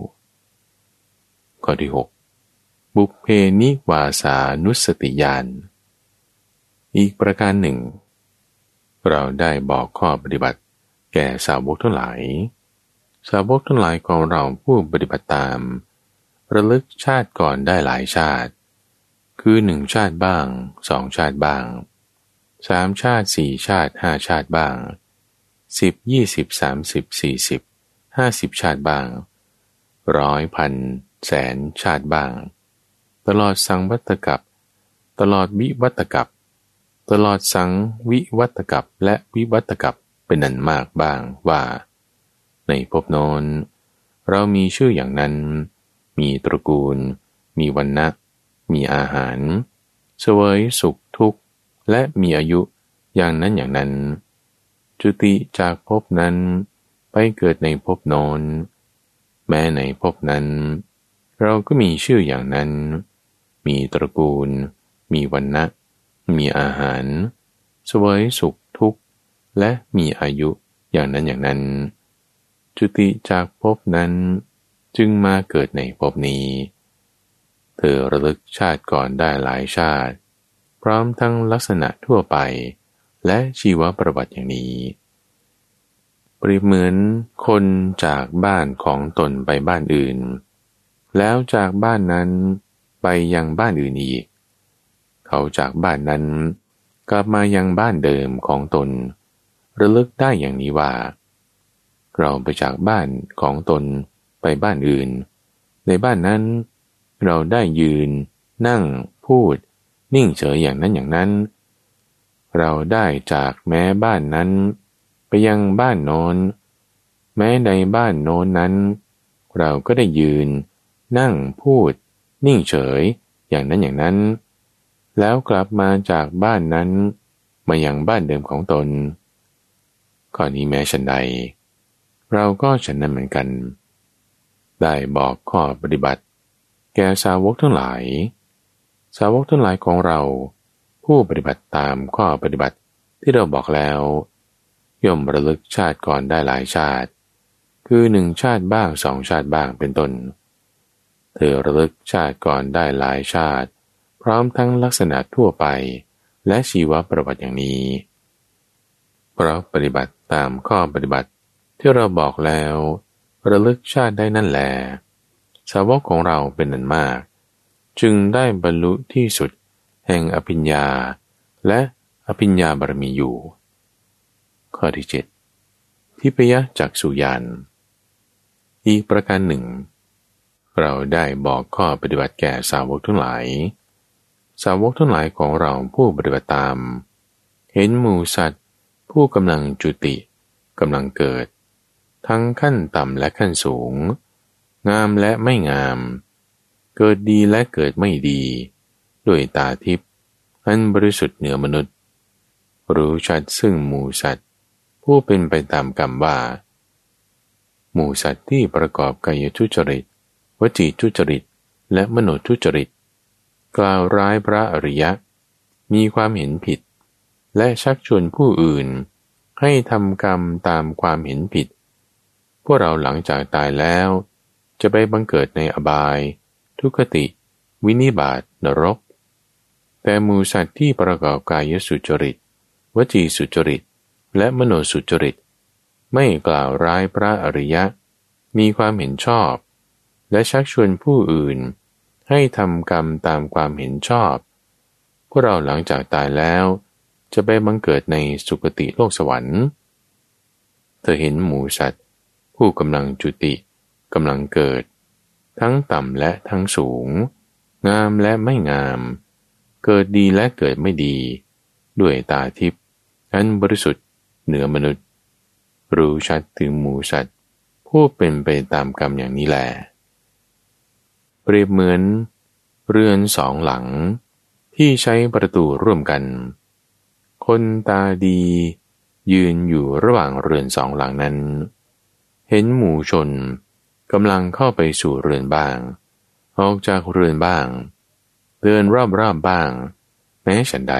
ข้อที่ 6 บุพเพนิวาสานุสติญาณอีกประการหนึ่ง เราได้บอกข้อปฏิบัติแก่สาวกทั้งหลาย สาวกทั้งหลายของเราผู้ปฏิบัติตาม ระลึกชาติก่อนได้หลายชาติ คือหนึ่งชาติบ้างสองชาติบ้างสามชาติสี่ชาติห้าชาติบ้างสิบยี่สิบสามสิบสี่สิบห้าสิบชาติบ้างร้อยพันแสนชาติบ้าง ตลอดสังวัตกับ ตลอดวิวัตกับ ตลอดสังวิวัตกับและวิวัตกับเป็นนันมากบ้างว่า ในภพโนนเรามีชื่ออย่างนั้น มีตระกูล มีวันนะมีอาหาร เสวยสุขทุกข์ และมีอายุอย่างนั้นอย่างนั้น จุติจากภพนั้นไปเกิดในภพโนนแม้ในภพนั้น เราก็มีชื่ออย่างนั้น มีตระกูล มีวันนะมีอาหาร เสวยสุขทุกข์ และมีอายุอย่างนั้นอย่างนั้น จุติจากภพนั้นจึงมาเกิดในภพนี้ เธอระลึกชาติก่อนได้หลายชาติ พร้อมทั้งลักษณะทั่วไป และชีวประวัติอย่างนี้ปริเหมือนคนจากบ้านของตนไปบ้านอื่น แล้วจากบ้านนั้นไปยังบ้านอื่นอีก เขาจากบ้านนั้นกลับมายังบ้านเดิมของตน ระลึกได้อย่างนี้ว่า เราไปจากบ้านของตนไปบ้านอื่น ในบ้านนั้น เราได้ยืน นั่ง พูด นิ่งเฉยอย่างนั้นอย่างนั้น เราได้จากแม้บ้านนั้น ไปยังบ้านโน้น แม้ในบ้านโน้นนั้น เราก็ได้ยืน นั่งพูด นิ่งเฉยอย่างนั้นอย่างนั้น แล้วกลับมาจากบ้านนั้น มายังบ้านเดิมของตนข้อนี้แม้ฉันใด เราก็ฉันนั้นเหมือนกัน ได้บอกข้อปฏิบัติ แก่สาวกทั้งหลาย สาวกทั้งหลายของเรา ผู้ปฏิบัติตามข้อปฏิบัติที่เราบอกแล้ว ย่อมระลึกชาติก่อนได้หลายชาติ คือหนึ่งชาติบ้างสองชาติบ้างเป็นต้น เธอระลึกชาติก่อนได้หลายชาติ พร้อมทั้งลักษณะทั่วไป และชีวประวัติอย่างนี้ เพราะปฏิบัติตามข้อปฏิบัติ ที่เราบอกแล้ว ระลึกชาติได้นั่นแหลสาวกของเราเป็นนันมาก จึงได้บรรลุที่สุด แห่งอภิญญา และอภิญญาบารมีอยู่ ข้อที่เจ็ดทิพยจักสุยานอีกประการหนึ่ง เราได้บอกข้อปฏิบัติแก่สาวกทั้งหลาย สาวกทั้งหลายของเราผู้ปฏิบัติตาม เห็นหมูสัตว์ ผู้กำลังจุติกำลังเกิด ทั้งขั้นต่ำและขั้นสูง งามและไม่งาม เกิดดีและเกิดไม่ดี ด้วยตาทิพย์อันบริสุทธิ์เหนือมนุษย์ รู้ชัดซึ่งหมูสัตว์ ผู้เป็นไปตามกรรมว่า หมูสัตว์ที่ประกอบกายทุจริต วจีทุจริต และมโนทุจริต กล่าวร้ายพระอริยะ มีความเห็นผิด และชักชวนผู้อื่นให้ทำกรรมตามความเห็นผิด พวกเราหลังจากตายแล้ว จะไปบังเกิดในอบาย ทุกติ วินิบาตนรก แต่มูสัตว์ที่ประกอบกายสุจริต วจีสุจริต และมโนสุจริต ไม่กล่าวร้ายพระอริยะ มีความเห็นชอบ และชักชวนผู้อื่น ให้ทำกรรมตามความเห็นชอบ พวกเราหลังจากตายแล้ว จะไปบังเกิดในสุคติโลกสวรรค์ เธอเห็นหมูสัตว์ ผู้กำลังจุติกำลังเกิด ทั้งต่ำและทั้งสูง งามและไม่งาม เกิดดีและเกิดไม่ดี ด้วยตาทิพย์อันบริสุทธิ์เหนือมนุษย์ รู้ชัดถึงหมูสัตว์ ผู้เป็นไปตามกรรมอย่างนี้แหละเปรียบเหมือน เรือนสองหลัง ที่ใช้ประตูร่วมกัน คนตาดี ยืนอยู่ระหว่างเรือนสองหลังนั้น เห็นหมู่ชนกำลังเข้าไปสู่เรือนบ้าง ออกจากเรือนบ้าง เดินรอบๆบบ้าง แม้ฉันใด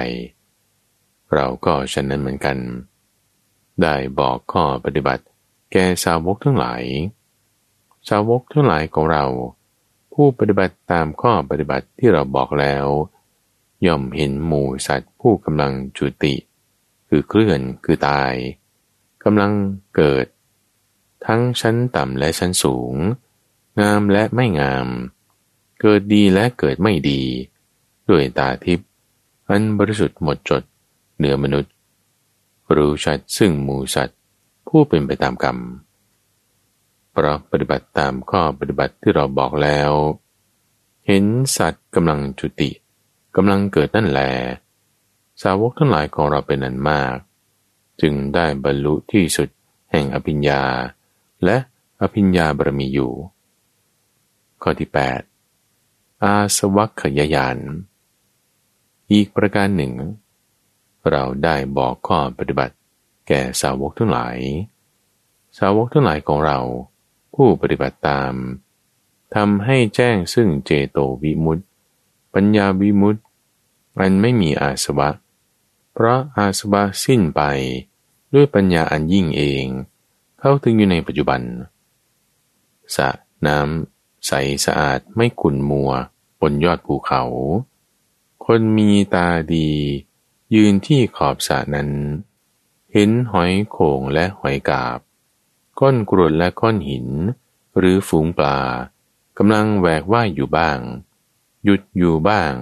เราก็ฉันนั้นเหมือนกัน ได้บอกข้อปฏิบัติแก่สาวกทั้งหลาย สาวกทั้งหลายของเรา ผู้ปฏิบัติตามข้อปฏิบัติที่เราบอกแล้ว ย่อมเห็นหมู่สัตว์ผู้กำลังจุติ คือเคลื่อนคือตายกำลังเกิด ทั้งชั้นต่ำและชั้นสูง งามและไม่งาม เกิดดีและเกิดไม่ดี ด้วยตาทิพย์อันบริสุทธิ์หมดจด เหนือมนุษย์ รู้ชัดซึ่งหมูสัตว์ ผู้เป็นไปตามกรรมเพราะปฏิบัติตามข้อปฏิบัติที่เราบอกแล้ว เห็นสัตว์กำลังจุติกำลังเกิดนั่นแหลสาวกทั้งหลายของเราเป็นอันมาก จึงได้บรรลุที่สุดแห่งอภิญญา และอภิญญาบารมีอยู่ ข้อที่ 8 อาสวัคยายาน อีกประการหนึ่ง เราได้บอกข้อปฏิบัติ แก่สาวกทั้งหลาย สาวกทั้งหลายของเรา ผู้ปฏิบัติตามทำให้แจ้งซึ่งเจโตวิมุตติปัญญาวิมุตติอันไม่มีอาสวะ เพราะอาสวะสิ้นไปด้วยปัญญาอันยิ่งเอง เข้าถึงอยู่ในปัจจุบันสระน้ำใสสะอาดไม่ขุ่นมัวบนยอดภูเขา คนมีตาดี ยืนที่ขอบสระนั้น เห็นหอยโข่งและหอยกาบ ก้อนกรวดและก้อนหิน หรือฝูงปลากำลังแหวกว่ายอยู่บ้าง หยุดอยู่บ้าง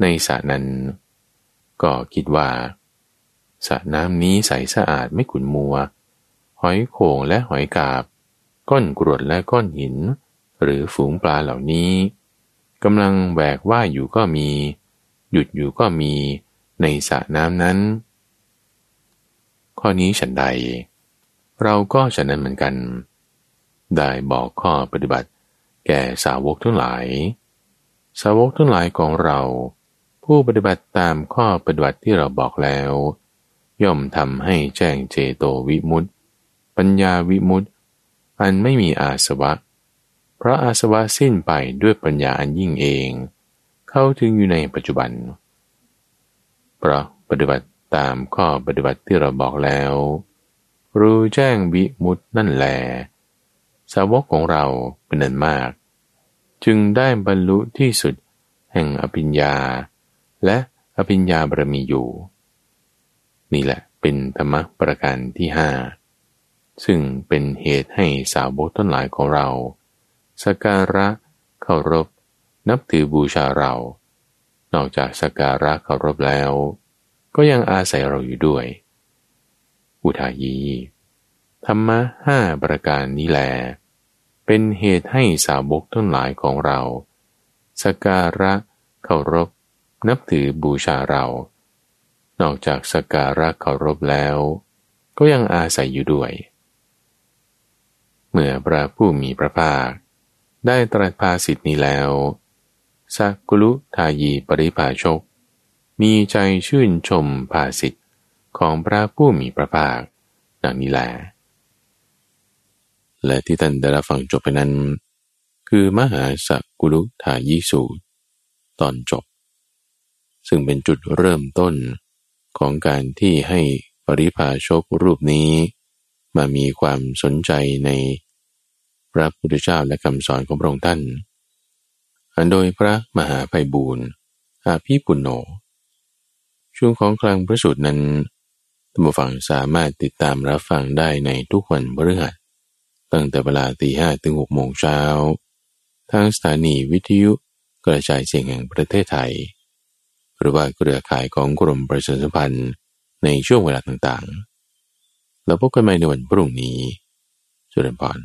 ในสระนั้น ก็คิดว่าสระน้ำนี้ใสสะอาดไม่ขุ่นมัว หอยโข่งและหอยกาบ ก้อนกรวดและก้อนหิน หรือฝูงปลาเหล่านี้กำลังแหวกว่ายอยู่ก็มี หยุดอยู่ก็มีในสระน้ำนั้น ข้อนี้ฉันใด เราก็ฉะนั้นเหมือนกัน ได้บอกข้อปฏิบัติ แก่สาวกทั้งหลาย สาวกทั้งหลายของเรา ผู้ปฏิบัติตามข้อปฏิบัติที่เราบอกแล้ว ย่อมทำให้แจ้งเจโตวิมุตติ ปัญญาวิมุตติอันไม่มีอาสวะ เพราะอาสวะสิ้นไปด้วยปัญญาอันยิ่งเอง เข้าถึงอยู่ในปัจจุบัน เพราะปฏิบัติตามข้อปฏิบัติที่เราบอกแล้ว รู้แจ้งวิมุตนั่นแลสาวกของเราเป็นนันมาก จึงได้บรรลุที่สุดแห่งอภิญญา และอภิญญาบารมีอยู่ นี่แหละเป็นธรรมะประการที่ห้า ซึ่งเป็นเหตุให้สาวกต้นหลายของเราสการะเคารพ นับถือบูชาเรา นอกจากสการะเคารพแล้ว ก็ยังอาศัยเราอยู่ด้วย อุทายี ธรรมะห้าประการนี้แล เป็นเหตุให้สาวกทั้งหลายของเราสการะเคารพ นับถือบูชาเรา นอกจากสการะเคารพแล้ว ก็ยังอาศัยอยู่ด้วย เมื่อพระผู้มีพระภาค ได้ตรัสภาสิทธินี้แล้วสักกุลุทายีปริภาชก มีใจชื่นชมภาสิทธิของพระผู้มีพระภาคดังนี้แหละและที่ท่านได้รับฟังจบไปนั้น คือมหาสักกุลุทายิสูตร ตอนจบ ซึ่งเป็นจุดเริ่มต้นของการที่ให้ปริพาชกรูปนี้ มามีความสนใจในพระพุทธเจ้าและคำสอนของพระองค์ท่านอันโดยพระมหาไพบูรณ์อาภีปุณโญช่วงของกลางพระสูตรนั้นท่านผู้ฟังสามารถติดตามรับฟังได้ในทุกวันพฤหัสตั้งแต่เวลาตีห้ถึงหกโมงเช้า ทางสถานีวิทยุกระจายเสียงแห่งประเทศไทย หรือว่าเครือข่ายของกรมประชาสัมพันธ์ในช่วงเวลาต่างๆ แล้วพบกันใหม่ในวันพรุ่งนี้จุลพร